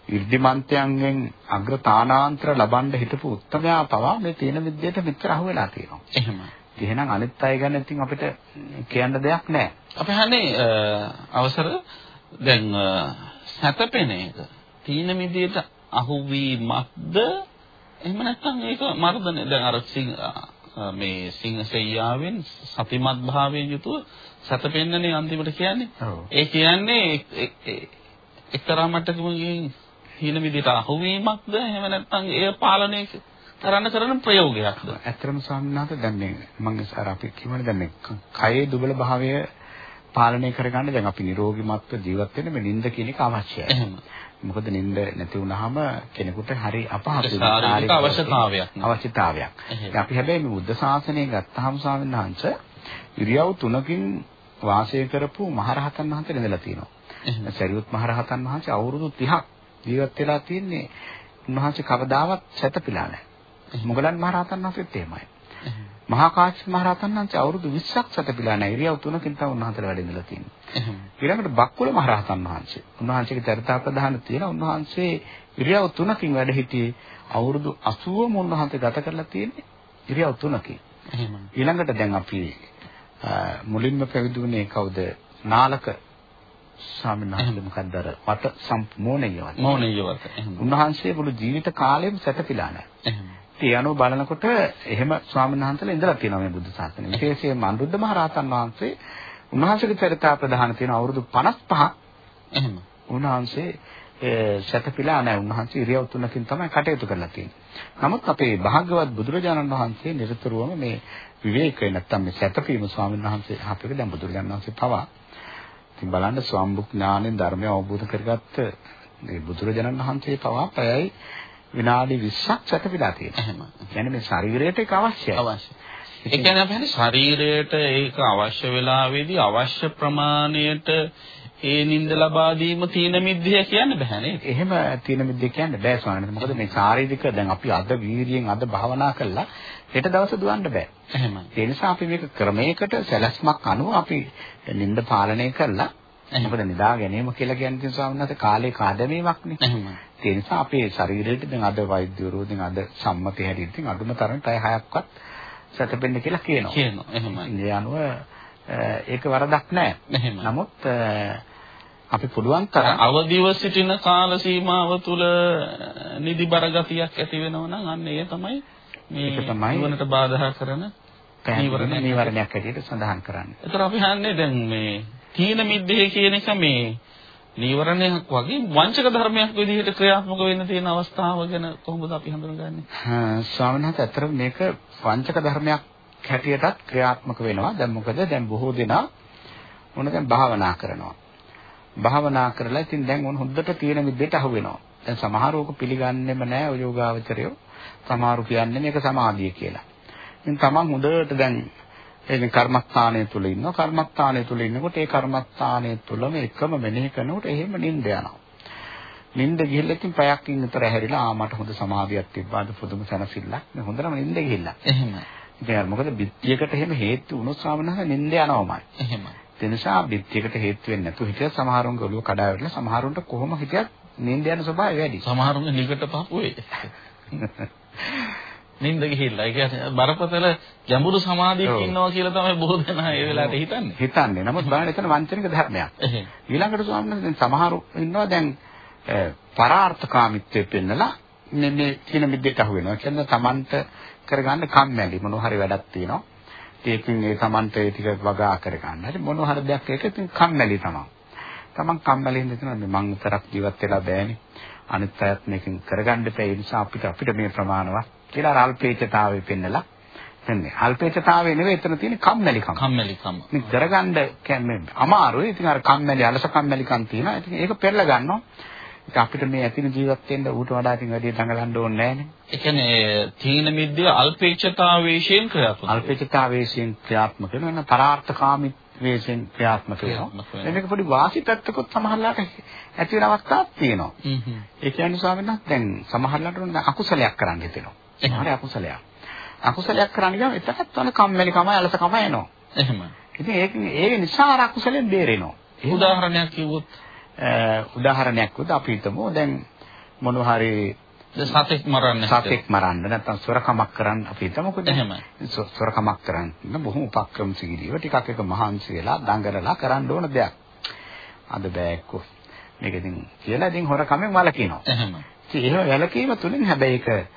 ඉර්ධිමන්තයන්ගෙන් අග්‍රතානාන්තර ලබන්න හිටපු උත්තමයා පවා මේ තීන විද්‍යට මෙච්චර අහුවෙලා තියෙනවා. එහෙමයි. එහෙනම් අනිත් අය ගැන ඉතින් අපිට කියන්න දෙයක් නැහැ. අපි හන්නේ අවසර දැන් සැතපෙන එක තීන මිදියට අහුවීමක්ද එහෙම නැත්නම් ඒක මර්ධනය දැන් අර මේ සිංහසෙයියාවෙන් සතිමත් භාවයෙන් යුතුව සැතපෙන්නනේ අන්තිමට කියන්නේ. ඒ කියන්නේ එක්තරා මට්ටමකින් තීන මිදියට අහුවීමක්ද එහෙම නැත්නම් එය පාලනය කරන්න කරන ප්‍රයෝගයක්ද ඇත්තටම ස්වාමීන් වහන්සේ දැන් මේ මම අර අපි කියවනේ දැන් මේ කයේ දුබල භාවය පාලනය කරගන්න දැන් අපි නිරෝගීමත්ව ජීවත් වෙන්න මේ නිින්ද කියන එක අවශ්‍යයි. එහෙම මොකද නිින්ද නැති වුනහම කෙනෙකුට හරි අපහසුයි. ශාරීරික අවශ්‍යතාවයක්. අවශ්‍යතාවයක්. එහෙම. අපි හැබැයි මේ බුද්ධ ශාසනය ගත්තාම ස්වාමීන් වහන්සේ ඉරියව් තුනකින් වාසය කරපු මහරහතන් වහන්සේ ඉඳලා තියෙනවා. එහෙම. සරියුත් මහරහතන් වහන්සේ අවුරුදු 30ක් ජීවත් වෙලා තියෙන්නේ උන්වහන්සේ කවදාවත් සැතපීලා නැහැ. මොගලන් මහරහතන් වහන්සේත් එහෙමයි. මහා කාශ්‍යප මහරහතන් වහන්සේ අවුරුදු 20ක් සැතපීලා නැහැ. ඉරියව් තුනකින් තමයි උන්වහන්සේලා වැඩ ඉඳලා තියෙන්නේ. ඊළඟට බක්කුල මහරහතන් වහන්සේ. උන්වහන්සේගේ චරිතා ප්‍රධාන තියෙන උන්වහන්සේ ඉරියව් තුනකින් වැඩ සිටියේ අවුරුදු 80ම උන්වහන්සේ ගත කරලා තියෙන්නේ ඉරියව් තුනකින්. ඊළඟට දැන් අපි මුලින්ම පැවිදි වුණේ කවුද? නාලක ස්වාමීන් වහන්සේ මොකක්ද අර වට සම්පූර්ණයවත්. මෞනියවත. එහෙම. උන්වහන්සේ මුළු ජීවිත කාලෙම සැතපීලා නැහැ. එහෙම. ඒ අනුව බලනකොට එහෙම ස්වාමීන් වහන්සේලා ඉඳලා තියෙනවා මේ බුද්ධ ශාසනය. විශේෂයෙන්ම අනුරුද්ධ මහ රහතන් වහන්සේ උන්වහන්සේගේ චරිතා ප්‍රධාන තියෙන අවුරුදු 55ක් එහෙම. උන්වහන්සේ සැතපීලා නැහැ. උන්වහන්සේ ඉරියව් තුනකින් තමයි කටයුතු කරලා තියෙන්නේ. නමුත් අපේ භාග්‍යවත් බුදුරජාණන් වහන්සේ නිරතුරුවම මේ විවේකය නැත්තම් මේ සැතපීම ස්වාමීන් වහන්සේ අපිට දැන් බුදුරජාණන් වහන්සේ පවා ඉතින් බලන්න ස්වම්බුක් ඥාණයෙන් ධර්මය අවබෝධ කරගත්ත මේ බුදුරජාණන් වහන්සේ පවා පැයයි විනාඩි 20ක් සැතපීලා තියෙනවා. එහෙම. කියන්නේ මේ ශරීරයට ඒක අවශ්‍යයි. අවශ්‍ය. ඒ කියන්නේ අපි හන්නේ ශරීරයට ඒක අවශ්‍ය වෙලාවේදී අවශ්‍ය ප්‍රමාණයට ඒ නිින්ද ලබා දීම තීන මිද්දේ කියන්න බෑ නේද? එහෙම තියෙන මිද්දේ කියන්න බෑ ස්වාමීනි. මොකද මේ ශාරීරික දැන් අපි අද වීර්යයෙන් අද භාවනා කළා හෙට දවස දුවන්න බෑ. එහෙමයි. ඒ නිසා අපි මේක ක්‍රමයකට සැලැස්මක් අනුව අපි නිින්ද පාලනය කරලා මොකද නිදා ගැනීම කියලා කියන්නේ ඉතින් ස්වාමීන් වහන්සේ කාලේ කාදමීමක්නේ. එහෙමයි. ඒ නිසා අපේ ශරීරයට දැන් අද වෛද්‍යවරු දැන් අද සම්මතය හැටියට ඉතින් අඩුම තරමේ පැය 6ක්වත් සැතපෙන්න කියලා කියනවා. කියනවා. එහෙමයි. ඒ අනුව ඒක වරදක් නෑ. එහෙමයි. නමුත් අපි පුළුවන් තරම් අවදිව සිටින කාල සීමාව තුළ නිදිබර ගතියක් ඇති වෙනවා නම් අන්න ඒ තමයි ඒක තමයි නිවනට බාධා කරන නීවරණයක් හැටියට සඳහන් කරන්නේ. ඒතර අපි හන්නේ දැන් මේ තීන මිද්දේ කියන එක මේ නීවරණයක් වගේ වංචක ධර්මයක් විදිහට ක්‍රියාත්මක වෙන්න තියෙන අවස්ථාව ගැන කොහොමද අපි හඳුනගන්නේ? හා, ස්වාමීන් වහන්සේ අතර මේක පංචක ධර්මයක් හැටියටත් ක්‍රියාත්මක වෙනවා. දැන් මොකද දැන් බොහෝ දෙනා මොන දැන් භාවනා කරනවා. භාවනා කරලා ඉතින් දැන් මොන හොද්දට තියෙන මිද්දේට අහු වෙනවා. දැන් සමහරවක පිළිගන්නෙම නැහැ යෝගාවචරයෝ. සමහරු කියන්නේ මේක සමාධිය කියලා. ඉතින් තමන් හොඳට දැන් ඒ කර්මස්ථානය තුල ඉන්නවා. කර්මස්ථානය තුල ඉන්නකොට ඒ කර්මස්ථානය තුලම එකම මෙනෙහි කරනකොට එහෙම නිින්ද යනවා. නිින්ද ගිහිල්ලා ඉතින් පැයක් ඉන්න විතර හැරිලා ආ මට හොඳ සමාධියක් තිබ්බාද පුදුම සැනසෙල්ලක්. මේ හොඳටම නිින්ද ගිහිල්ලා. එහෙමයි. ඉතින් මොකද බිත්තියකට එහෙම හේතු වුණොත් සාමනහ නිින්ද යනවාමයි. එහෙමයි. ඒ නිසා බිත්තියකට හේතු වෙන්නේ නැතුව හිටියත් සමහරුන්ගේ ඔළුව කඩා වැටලා සමහරුන්ට කොහොම හිටියත් නිින්ද යන ස්වභාවය වැඩි. සමහරුන්ගේ නිකට පහුවේ. නින්ද ගිහිල්ලා. ඒ කියන්නේ බරපතල ගැඹුරු සමාධියක. ඉන්නවා කියලා තමයි බොහෝ දෙනා ඒ වෙලාවට හිතන්නේ. හිතන්නේ. නමුත් බලන්න එතන වංචනික ධර්මයක්. ඊළඟට ස්වාමීන් වහන්සේ සමහරු ඉන්නවා දැන් පරාර්ථකාමීත්වය පෙන්නලා මේ මේ කියන මිද්දේට අහු වෙනවා. කියන්නේ Tamanට කරගන්න කම්මැලි මොනවා හරි වැඩක් තියෙනවා. ඒකින් ඒ Tamanට ඒ ටික වගා කරගන්න. හරි මොනවා හරි දෙයක් ඒක ඉතින් කම්මැලි තමයි. Taman කම්මැලි හින්දා මේ මං විතරක් ජීවත් වෙලා බෑනේ. අනිත් අයත් මේකෙන් කරගන්න බෑ. ඒ නිසා අපිට අපිට මේ ප්‍රමාණවත් කියලා අර අල්පේච්ඡතාවය පෙන්නලා එන්නේ. අල්පේච්ඡතාවය නෙවෙයි එතන තියෙන්නේ කම්මැලිකම. කම්මැලිකම. මේ කරගන්න කියන්නේ අමාරුයි. ඉතින් අර කම්මැලි අලස කම්මැලිකම් තියෙනවා. ඉතින් ඒක පෙරලා ගන්නවා. ඉතින් අපිට මේ ඇතින ජීවත් වෙන්න ඌට වඩා ඉතින් වැඩි දඟලන්න ඕනේ නැහැනේ. ඒ කියන්නේ තීන මිද්දේ අල්පේච්ඡතාවේශයෙන් ක්‍රියාත්මක. අල්පේච්ඡතාවේශයෙන් ක්‍රියාත්මක වෙනවා. පරාර්ථකාමී වේශයෙන් ක්‍රියාත්මක වෙනවා. මේක පොඩි වාසි පැත්තකුත් සමහරලාට ඇති වෙන අවස්ථාවක් තියෙනවා. හ්ම් හ්ම්. ඒ කියන්නේ ස්වාමීන් වහන්සේ දැන් සමහරලාට අකුසලයක් කරන්න හිතෙනවා. හරි අකුසලයක්. අකුසලයක් කරන්න ගියාම එතනත් තන කම්මැලිකමයි අලසකමයි එනවා. එහෙම. ඉතින් ඒක ඒ නිසා අර අකුසලෙන් බේරෙනවා. උදාහරණයක් කිව්වොත් උදාහරණයක් වුද අපි හිතමු දැන් මොනවා හරි සතෙක් මරන්න සතෙක් මරන්න නැත්නම් සොරකමක් කරන්න අපි හිතමුකෝ. සො- සොරකමක් කරන්න බොහොම උපක්‍රමශීලීව ටිකක් එක මහන්සි වෙලා දඟලලා කරන්න ඕන දෙයක්. අද බෑක්කෝ. මේක ඉතින් කියලා ඉතින් හොරකමෙන් වළකිනවා. එහෙම. ඉතින් එහෙම වැළකීම තුලින් හැබැයි ඒක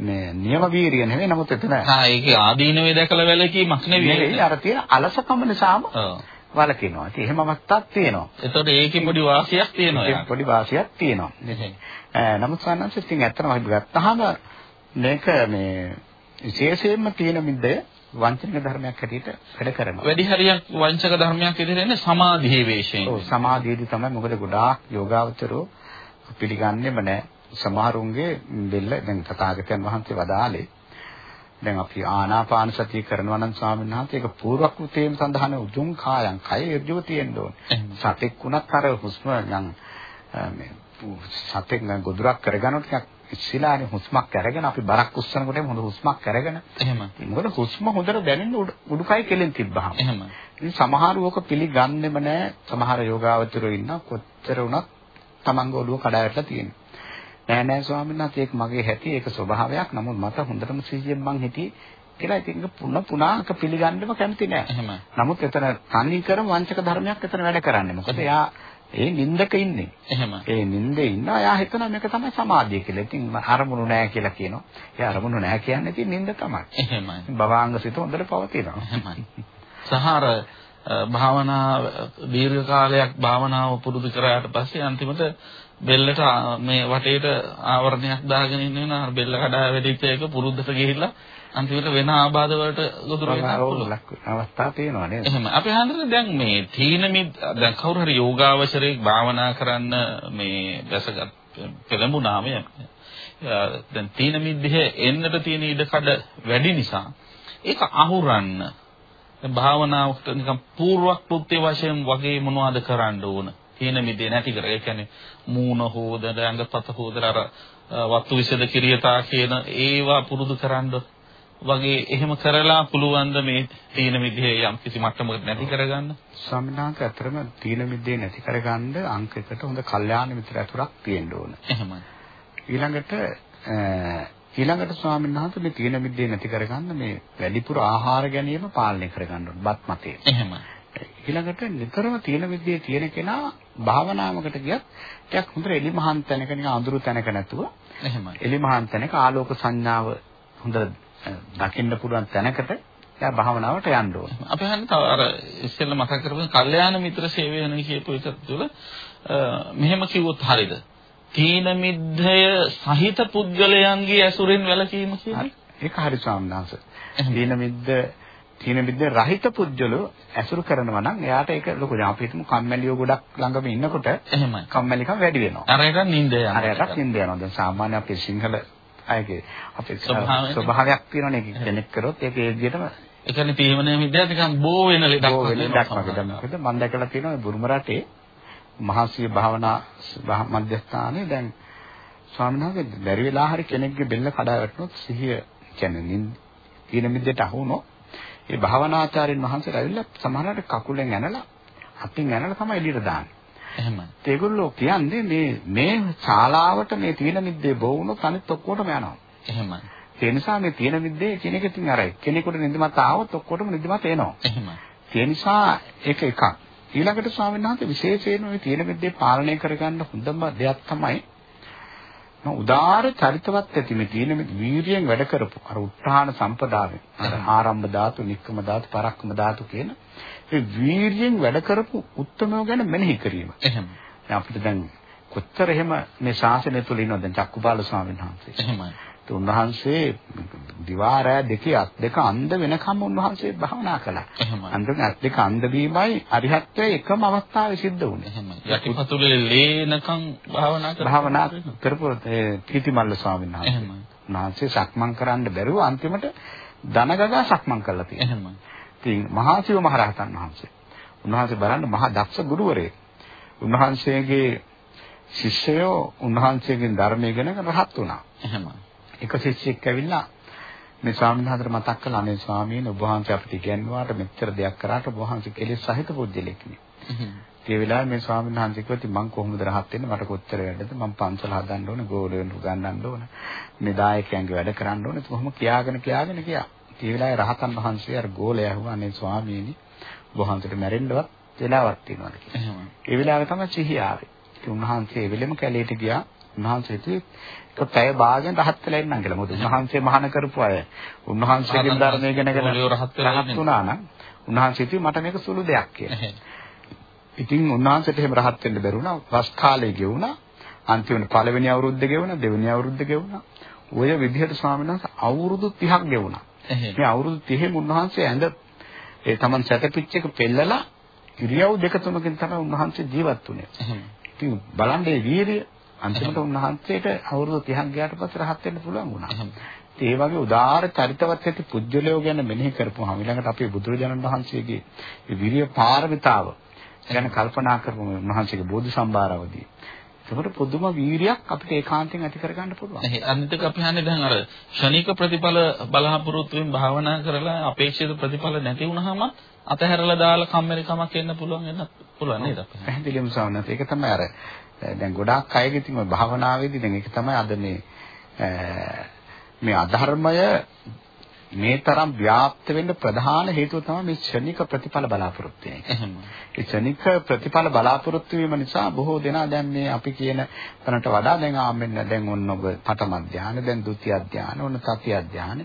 මේ නියම වීරිය නෙවෙයි නමුත් එතන හා ඒකේ ආදීනවේ දැකලා වැළකීමක් නෙවෙයි. නෙවෙයි අර තියෙන අලසකම නිසාම ඔව්. වළකිනවා. ඉතින් එහෙම අවස්ථාවක් තියෙනවා. එතකොට ඒකේ පොඩි වාසියක් තියෙනවා ඒකේ. පොඩි වාසියක් තියෙනවා. නමුත් සානංශ ඉතින් ඇත්තම අපි ගත්තාම මේක මේ විශේෂයෙන්ම තියෙන මිද්දය වංචනික ධර්මයක් හැටියට වැඩ කරනවා. වැඩි හරියක් වංචක ධර්මයක් විදිහට එන්නේ සමාධියේ වේශයෙන්. ඔව් සමාධියේදී තමයි මොකද ගොඩාක් යෝගාවචරෝ පිළිගන්නේම නැහැ. සමහරුන්ගේ බෙල්ල දැන් තථාගතයන් වහන්සේ වදාළේ දැන් අපි ආනාපාන සතිය කරනවා නම් ස්වාමීන් වහන්සේ ඒක පූර්වකෘතේම සඳහන උතුම් කායන් කය යොජව තියෙන්න ඕනේ. සතෙක් වුණත් අර හුස්ම යම් මේ සතෙක් ගොදුරක් කරගන්නොත් ටිකක් ඉස්සෙල්ලානේ හුස්මක් අරගෙන අපි බරක් උස්සනකොට හොඳ හුස්මක් අරගෙන එහෙම. මොකද හුස්ම හොඳට දැනෙන්න උඩුකය කෙලෙන් තිබ්බහම. එහෙම. ඉතින් සමහරව ඔක පිළිගන්නෙම නැහැ. සමහර යෝගාවචරයෝ ඉන්නවා කොච්චර වුණත් තමන්ගේ ඔළුව කඩා වැටලා තියෙනවා. නෑ නෑ ස්වාමීන් වහන්සේ ඒක මගේ හැටි ඒක ස්වභාවයක්. නමුත් මට හොඳටම සිහියෙන් මං හිටියේ කියලා ඉතින් පුන පුනාක පිළිගන්නම කැමති නෑ. නමුත් එතන තනි කර වංචක ධර්මයක් එතන වැඩ කරන්නේ. මොකද එයා ඒ නින්දක ඉන්නේ. එහෙම. ඒ නින්දේ ඉන්නවා. එයා හිතනවා මේක තමයි සමාධිය කියලා. ඉතින් අරමුණු නෑ කියලා කියනවා. ඒ අරමුණු නෑ කියන්නේ ඉතින් නින්ද තමයි. එහෙමයි. භවාංග සිත හොඳට පවතිනවා. එහෙමයි. සහර භාවනා දීර්ඝ කාලයක් භාවනාව පුරුදු කරාට පස්සේ අන්තිමට බෙල්ලට මේ වටේට ආවරණයක් දාගෙන ඉන්න වෙනවා බෙල්ල කඩා වැදිච්ච එක පුරුද්දට ගිහිල්ලා අන්තිමට වෙන ආබාධ වලට ගොදුරු පුළුවන්. අවස්ථා තියෙනවා නේද? එහෙම. අපි හන්දර දැන් මේ තීන මිද දැන් කවුරු හරි යෝගාවචරයේ භාවනා කරන්න මේ දැසගත් පෙළඹුණාම දැන් තීන මිද්දේ එන්නට තියෙන ඉඩකඩ වැඩි නිසා ඒක අහුරන්න භාවනාවට නිකන් පූර්ව කෘත්‍ය වශයෙන් වගේ මොනවද කරන්න ඕන? තීන මිදේ නැති කර. ඒ කියන්නේ මූණ හොදලා ඇඟපත හොදලා අර වත්තු විසද කිරියතා කියන ඒවා පුරුදු කරන්න වගේ එහෙම කරලා පුළුවන් ද මේ තීන මිදේ යම් කිසි මට්ටමකට නැති කරගන්න? ස්වාමිනාක අතරම තීන මිදේ නැති කරගන්න අංකයකට හොඳ කල්යාණ මිත්‍ර අතුරක් තියෙන්න ඕන. එහෙමයි. ඊළඟට ඊළඟට ස්වාමීන් වහන්සේ මේ තීන මිද්දේ නැති කරගන්න මේ වැඩිපුර ආහාර ගැනීම පාලනය කරගන්න ඕන බත් මතේ. එහෙමයි. ඊළඟට නිතරම තීන මිද්දේ තියෙන කෙනා භාවනාවකට ගියත් ටිකක් හොඳට එලිමහන් තැනක නිකන් අඳුරු තැනක නැතුව එහෙමයි. එලිමහන් තැනක ආලෝක සංඥාව හොඳ දකින්න පුළුවන් තැනකට එයා භාවනාවට යන්න ඕන. අපි හන්නේ තව අර ඉස්සෙල්ලා මතක් කරපු කල්යාණ මිත්‍ර සේවය වෙන කියපු එක තුළ මෙහෙම කිව්වොත් හරියද? තීන මිද්දය සහිත පුද්ගලයන්ගේ ඇසුරෙන් වැළකීම කියන්නේ? ඒක හරි ස්වාමීන් වහන්සේ. තීන මිද්ද තීන මිද්ද රහිත පුද්ගලෝ ඇසුරු කරනවා නම් එයාට ඒක ලොකු දැන් අපි හිතමු කම්මැලියෝ ගොඩක් ළඟම ඉන්නකොට එහෙමයි. කම්මැලිකම වැඩි වෙනවා. අරයට නිින්ද යනවා. අරයටත් නිින්ද යනවා. දැන් සාමාන්‍ය අපේ සිංහල අයගේ අපේ ස්වභාවයක් තියෙනවනේ කෙනෙක් කරොත් ඒක ඒ විදිහටම ඒ කියන්නේ තීවන මිද්දය නිකන් බෝ වෙන ලෙඩක් වගේ. මොකද මම දැකලා තියෙනවා බුරුම රටේ මහසිය භාවනා මධ්‍යස්ථානයේ දැන් ස්වාමීන් වහන්සේ බැරි වෙලා හරි කෙනෙක්ගේ බෙල්ල කඩා වැටුනොත් සිහිය කියන්නේ නින් තීන මිද්දට අහුනොත් ඒ භාවනාචාර්යන් වහන්සේලා ඇවිල්ලා සමහරවිට කකුලෙන් ඇනලා අතින් ඇනලා තමයි එළියට දාන්නේ. එහෙමයි. ඒගොල්ලෝ කියන්නේ මේ මේ ශාලාවට මේ තීන මිද්දේ බෝ වුණොත් අනිත් ඔක්කොටම යනවා. එහෙමයි. ඒ නිසා මේ තීන මිද්දේ කියන එක ඉතින් අරයි. කෙනෙකුට නිදිමත ආවොත් ඔක්කොටම නිදිමත එනවා. එහෙමයි. ඒ නිසා ඒක එකක්. ඊළඟට ස්වාමීන් වහන්සේ විශේෂයෙන්ම මේ තීන මිද්දේ පාලනය කරගන්න හොඳම දෙයක් තමයි උදාාර චරිතවත් ඇති මේ තීන වීරියෙන් වැඩ කරපු අර උත්හාන සම්පදාවෙන් අර ආරම්භ ධාතු, නික්කම ධාතු, පරක්කම ධාතු කියන ඒ වීරියෙන් වැඩ කරපු උත්තරමෝ ගැන මෙනෙහි කිරීම. එහෙම. අපිට දැන් කොච්චර එහෙම මේ ශාසනය තුල ඉන්නවද දැන් චක්කුපාල ස්වාමීන් වහන්සේ. එහෙමයි. උන්වහන්සේ දිවාරය දෙකේ අත් දෙක අන්ධ වෙනකම් උන්වහන්සේ භාවනා කළා. අන්ධ අත් දෙක අන්ධ වීමයි අරිහත්ත්වයේ එකම අවස්ථාවේ සිද්ධ වුණේ. යටිපතුලේ ලේනකම් භාවනා කරලා භාවනා කරපු කීතිමල්ල ස්වාමීන් වහන්සේ. උන්වහන්සේ සක්මන් කරන්න බැරුව අන්තිමට දනගගා සක්මන් කළා තියෙනවා. ඉතින් මහා ශිව මහරහතන් වහන්සේ. උන්වහන්සේ බලන්න මහා දක්ෂ ගුරුවරයෙක්. උන්වහන්සේගේ ශිෂ්‍යයෝ උන්වහන්සේගෙන් ධර්මය ඉගෙන රහත් වුණා. එහෙමයි. එක ශිෂ්‍යෙක් ඇවිල්ලා මේ ස්වාමීන් වහන්සේට මතක් කළා අනේ ස්වාමීන් වහන්සේ අපිට ඉගෙනුවාට මෙච්චර දෙයක් කරාට ඔබ වහන්සේ කෙලෙස් සහිත පුද්ගලෙක් නේ. ඒ වෙලාවේ මේ ස්වාමීන් වහන්සේ කිව්වා මං කොහොමද රහත් වෙන්නේ මට කොච්චර වැඩද මං පන්සල හදන්න ඕනේ ගෝලෙන් උගන්වන්න ඕනේ මේ දායකයන්ගේ වැඩ කරන්න ඕනේ කොහොම කියාගෙන කියාගෙන ගියා. ඒ වෙලාවේ රහතන් වහන්සේ අර ගෝලය ඇහුවා අනේ ස්වාමීනි ඔබ වහන්සේට මැරෙන්නවත් වෙලාවක් තියෙනවද කියලා. ඒ වෙලාවේ තමයි සිහිය ආවේ. ඉතින් උන්වහන්සේ ඒ වෙලෙම කැලේට ගියා. උන්වහන්සේ හිතුවේ ඒක පැය භාගයෙන් රහත් වෙලා ඉන්නම් කියලා. මොකද උන්වහන්සේ මහාන කරපු අය. උන්වහන්සේගේ ධර්මයේ ගැනගෙන රහත් වුණා නම් උන්වහන්සේ මට මේක සුළු දෙයක් කියලා. ඉතින් උන්වහන්සේට එහෙම රහත් වෙන්න බැරුණා. වස් කාලේ ගෙවුණා. අන්තිමට පළවෙනි අවුරුද්ද ගෙවුණා, දෙවෙනි අවුරුද්ද ගෙවුණා. ඔය විදිහට ස්වාමීන් වහන්සේ අවුරුදු 30ක් ගෙවුණා. මේ අවුරුදු 30 උන්වහන්සේ ඇඳ ඒ Taman සැතපිච්ච එක පෙන්නලා ඉරියව් දෙක තුනකින් තමයි උන්වහන්සේ ජීවත් වුනේ. ඉතින් බලන්න මේ වීරිය අන්තිමට උන්වහන්සේට අවුරුදු 30ක් ගියාට පස්සේ රහත් වෙන්න පුළුවන් වුණා. ඒ වගේ උදාාර චරිතවත් ඇති පුජ්‍යලයෝ ගැන මෙනෙහි කරපුවාම ඊළඟට අපේ බුදුරජාණන් වහන්සේගේ විරිය පාරමිතාව ගැන කල්පනා කරපු උන්වහන්සේගේ බෝධි සම්භාරවදී ඒකට පුදුම වීරියක් අපිට ඒකාන්තයෙන් ඇති කරගන්න පුළුවන්. එහේ අනිත් එක අපි හන්නේ දැන් අර ක්ෂණික ප්‍රතිඵල බලාපොරොත්තුෙන් භාවනා කරලා අපේක්ෂිත ප්‍රතිඵල නැති වුනහම අතහැරලා දාලා කම්මැලිකමක් එන්න පුළුවන් වෙන්න පුළුවන් නේද? පැහැදිලිවම සවනත් ඒක තමයි අර දැන් ගොඩාක් අයගේ තියෙන භාවනාවේදී දැන් ඒක තමයි අද මේ මේ අධර්මය මේ තරම් ව්‍යාප්ත වෙන්න ප්‍රධාන හේතුව තමයි මේ ක්ෂණික ප්‍රතිඵල බලාපොරොත්තු වෙන එක. ඒ ක්ෂණික ප්‍රතිඵල බලාපොරොත්තු වීම නිසා බොහෝ දෙනා දැන් මේ අපි කියන තැනට වඩා දැන් ආමෙන්න දැන් ඔන්න ඔබ පඨම ධානය, දැන් ဒုတိ ය ධානය, ඔන්න තතිය ධානය.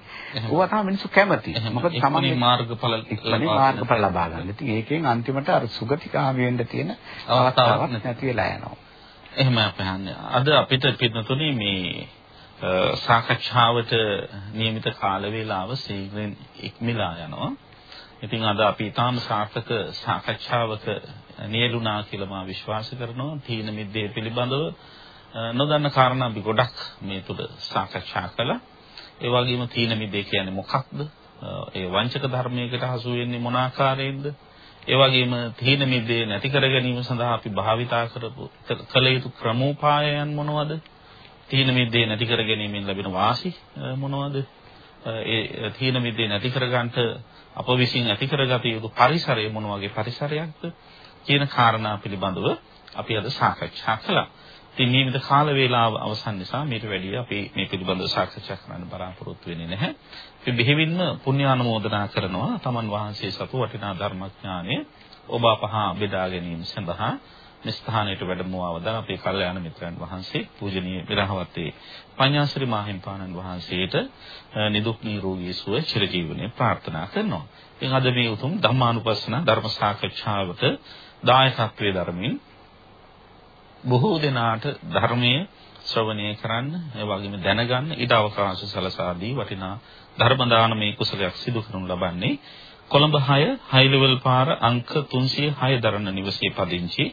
ඕවා තමයි මිනිස්සු කැමති. මොකද තමයි මාර්ගඵල ඉක්මනින් මාර්ගඵල ලබා ගන්න. ඉතින් ඒකෙන් අන්තිමට අර සුගතිකාමී වෙන්න තියෙන අවස්ථාවක් නැති වෙලා යනවා. එහෙම අපහන්නේ. අද අපිට පිටනතුනේ මේ සාකච්ඡාවට નિયમિત කාල වේලාව ශීඝ්‍රයෙන් ඉක්මලා යනවා. ඉතින් අද අපි ඊටාම සාර්ථක සාකච්ඡාවක නියලුණා කියලා මා විශ්වාස කරනවා. තීන මිද්දේ පිළිබඳව නොදන්න කාරණා අපි ගොඩක් මේ තුල සාකච්ඡා කළා. ඒ වගේම තීන මිද්දේ කියන්නේ මොකක්ද? ඒ වංචක ධර්මයකට හසු වෙන්නේ මොන ආකාරයෙන්ද? ඒ වගේම තීන මිද්දේ නැති කර ගැනීම සඳහා අපි භාවිතා කරපු කළ යුතු ක්‍රමෝපායයන් මොනවද? තීන මිද්දේ නැති කර ගැනීමෙන් ලැබෙන වාසි මොනවද? ඒ තීන මිද්දේ නැති කර ගන්නට අප විසින් ඇති කරගත යුතු පරිසරය මොන වගේ පරිසරයක්ද කියන කාරණා පිළිබඳව අපි අද සාකච්ඡා කළා. ඉතින් නියමිත කාල වේලාව අවසන් නිසා මේට වැඩිය අපි මේ පිළිබඳව සාකච්ඡා කරන්න බලාපොරොත්තු වෙන්නේ නැහැ. අපි බෙහෙවින්ම පුණ්‍ය ආනුමෝදනා කරනවා තමන් වහන්සේ සතු වටිනා ධර්මඥානය ඔබ අපහා බෙදා ගැනීම සඳහා මේ ස්ථානයට වැඩමවා වදාළ අපේ කල්යාණ මිත්‍රයන් වහන්සේ පූජනීය විරහවත්තේ පඤ්ඤාශ්‍රී මාහිම්පාණන් වහන්සේට නිදුක් නිරෝගී සුව චිරජීවනයේ ප්‍රාර්ථනා කරනවා. ඉතින් අද මේ උතුම් ධර්මානුපස්සන ධර්ම සාකච්ඡාවට දායකත්වයේ ධර්මින් බොහෝ දෙනාට ධර්මයේ ශ්‍රවණය කරන්න, ඒ වගේම දැනගන්න ඊට අවකාශ සලසා දී වටිනා ධර්ම දානමේ කුසලයක් සිදු කරනු ලබන්නේ කොළඹ 6 හයි ලෙවල් පාර අංක 306 දරන නිවසේ පදිංචි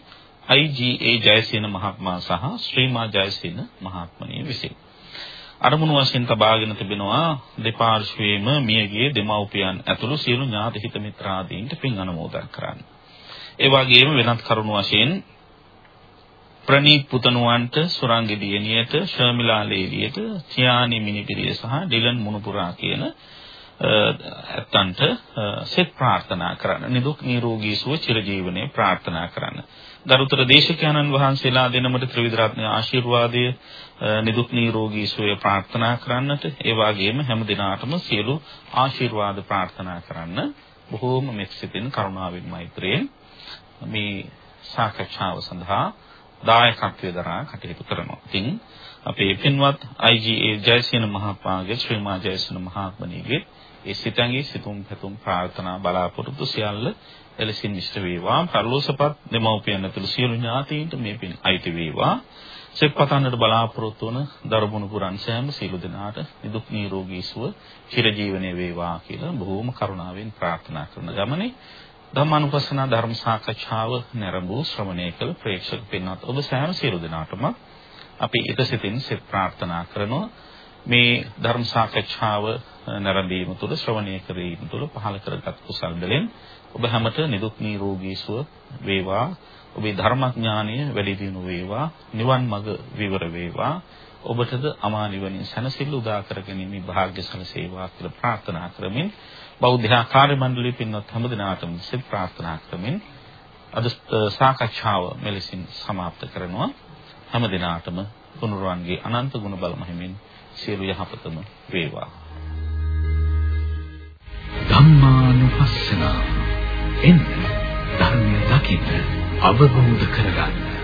IGA ජයසේන මහත්මයා සහ ශ්‍රීමා ජයසේන මහත්මණිය විසින් අරමුණු වශයෙන් තබාගෙන තිබෙනවා දෙපාර්ශ්වයේම මියගිය දෙමව්පියන් ඇතුළු සියලු ඥාති හිත මිත්‍රාදීන්ට පින් අනුමෝදන් කරන්න. ඒ වගේම වෙනත් කරුණු වශයෙන් ප්‍රනීත් පුතණුවන්ට සුරංගි දියණියට ශර්මිලා ලේලියට තියානි මිනිපිරිය සහ ඩිලන් මුණුපුරා කියන ඇත්තන්ට සෙත් ප්‍රාර්ථනා කරන්න. නිදුක් නිරෝගී සුව චිරජීවනයේ ප්‍රාර්ථනා කරන්න. ගරුතර දේශකයන්න් වහන්සේලා දෙනමට ත්‍රිවිධ රත්න ආශිර්වාදය නිදුක් නිරෝගී සුවය ප්‍රාර්ථනා කරන්නට ඒ වගේම හැම දිනාටම සියලු ආශිර්වාද ප්‍රාර්ථනා කරන්න බොහෝම මෙත්සිතින් කරුණාවෙන් මෛත්‍රියෙන් මේ සාකච්ඡාව සඳහා දායකත්වයේ දරා කටයුතු කරනවා. ඉතින් අපේ පින්වත් IGA ජයසේන මහත්මයාගේ ශ්‍රීමා ජයසේන මහත්මණියගේ ඒ සිතංගේ සිතුම් පැතුම් ප්‍රාර්ථනා බලාපොරොත්තු සියල්ල එලෙසින් ඉෂ්ට වේවා පරලෝසපත් දෙමව්පියන් ඇතුළු සියලු ඥාතීන්ට මේ පින් අයිති වේවා සෙප්පතන්නට බලාපොරොත්තු වන දරුමුණු පුරන් සෑම සියලු දෙනාට නිදුක් නිරෝගී සුව චිරජීවනයේ වේවා කියලා බොහෝම කරුණාවෙන් ප්‍රාර්ථනා කරන ගමනේ ධම්මානුපස්සන ධර්ම සාකච්ඡාව නැරඹූ ශ්‍රවණය කළ ප්‍රේක්ෂක පින්වත් ඔබ සෑම සියලු දෙනාටම අපි එකසිතින් සෙත් ප්‍රාර්ථනා කරනවා. මේ ධර්ම සාකච්ඡාව නැරඹීම තුළ ශ්‍රවණය කිරීම තුළ පහළ කරගත් කුසල් වලින් ඔබ හැමත නිදුක් නිරෝගී සුව වේවා. ඔබේ ධර්මඥානය වැඩි දියුණු වේවා. නිවන් මඟ විවර වේවා. ඔබටද අමා නිවනින් සැනසෙල්ල උදා කරගැනීමේ වාග්ය සැලසේවා කියලා ප්‍රාර්ථනා කරමින් බෞද්ධ ආකාර්ය මණ්ඩලයේ පින්වත් හැමදිනාටම සිත ප්‍රාර්ථනා කරමින් අද සාකච්ඡාව මෙලෙසින් સમાપ્ત කරනවා හැමදිනාටම තුනුරුවන්ගේ අනන්ත ගුණ බල මහිමින් සියලු යහපතම වේවා ධම්මානුපස්සන එන්න ධර්මය දකින්න අවබෝධ කරගන්න